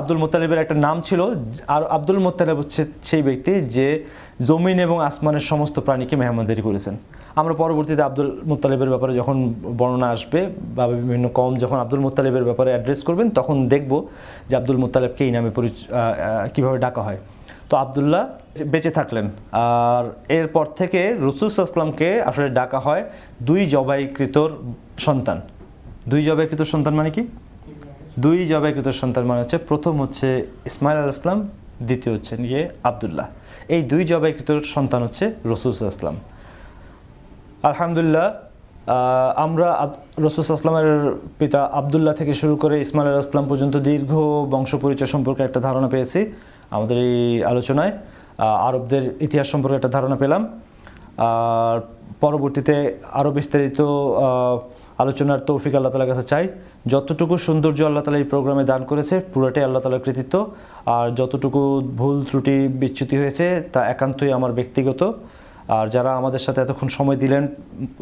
আব্দুল মোত্তালেবের একটা নাম ছিল আর আব্দুল মোত্তালেব হচ্ছে সেই ব্যক্তি যে জমিন এবং আসমানের সমস্ত প্রাণীকে মেহমানদারি করেছেন। আমরা পরবর্তীতে আব্দুল মোত্তালেবের ব্যাপারে যখন বর্ণনা আসবে বা বিভিন্ন কম যখন আব্দুল মোত্তালেবের ব্যাপারে অ্যাড্রেস করবেন তখন দেখব যে আব্দুল মোত্তালেবকে এই নামে আহ, কীভাবে ডাকা হয়। তো আবদুল্লাহ বেঁচে থাকলেন। আর এরপর থেকে রসুল আসলামকে আসলে ডাকা হয় দুই জবাইকৃতর সন্তান। দুই জবাইকৃত সন্তান মানে কি? দুই জবাইকৃত সন্তান মানে হচ্ছে প্রথম হচ্ছে ইসমাইল আল ইসলাম দ্বিতীয় হচ্ছে গিয়ে আবদুল্লাহ। এই দুই জবাইকৃত সন্তান হচ্ছে রসুল আসলাম আলহামদুলিল্লাহ আমরা রসুল আসলামের পিতা আবদুল্লাহ থেকে শুরু করে ইসমাইল আল ইসলাম পর্যন্ত দীর্ঘ বংশ পরিচয় সম্পর্কে একটা ধারণা পেয়েছি। আমাদের এই আলোচনায় আরবদের ইতিহাস সম্পর্কে একটা ধারণা পেলাম। আর পরবর্তীতে আরও বিস্তারিত আলোচনার তৌফিক আল্লাহ তালার কাছে চাই। যতটুকু সৌন্দর্য আল্লাহ তালা এই প্রোগ্রামে দান করেছে, পুরোটাই আল্লাহ তালার কৃতিত্ব। আর যতটুকু ভুল ত্রুটি বিচ্যুতি হয়েছে, তা একান্তই আমার ব্যক্তিগত। আর যারা আমাদের সাথে এতক্ষণ সময় দিলেন,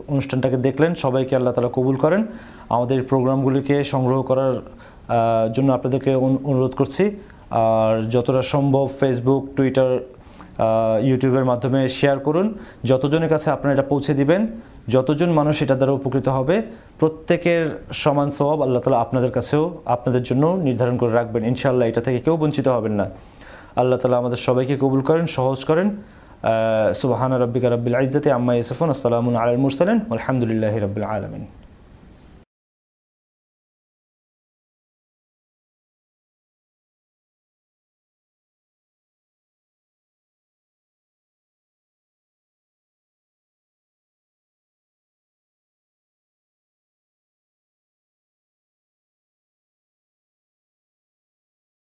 অনুষ্ঠানটাকে দেখলেন, সবাইকে আল্লাহ তালা কবুল করেন। আমাদের প্রোগ্রামগুলিকে সংগ্রহ করার জন্য আপনাদেরকে অনু- অনুরোধ করছি। আর যতটা সম্ভব ফেসবুক টুইটার ইউটিউবের মাধ্যমে শেয়ার করুন। যতজনের কাছে আপনারা এটা পৌঁছে দিবেন, যতজন মানুষ এটা দ্বারা উপকৃত হবে, প্রত্যেকের সমান সওয়াব আল্লাহ তালা আপনাদের কাছেও আপনাদের জন্য নির্ধারণ করে রাখবেন। ইনশাআল্লাহ এটা থেকে কেউ বঞ্চিত হবেন না। আল্লাহ তালা আমাদের সবাইকে কবুল করেন, সহজ করেন। সুবাহান রব্বিকা রব্বিল আইজাতে আম্মা ইসফুন আসসালামু আলাল মুরসালিন আলহামদুলিল্লাহি রব্বিল আলমিন।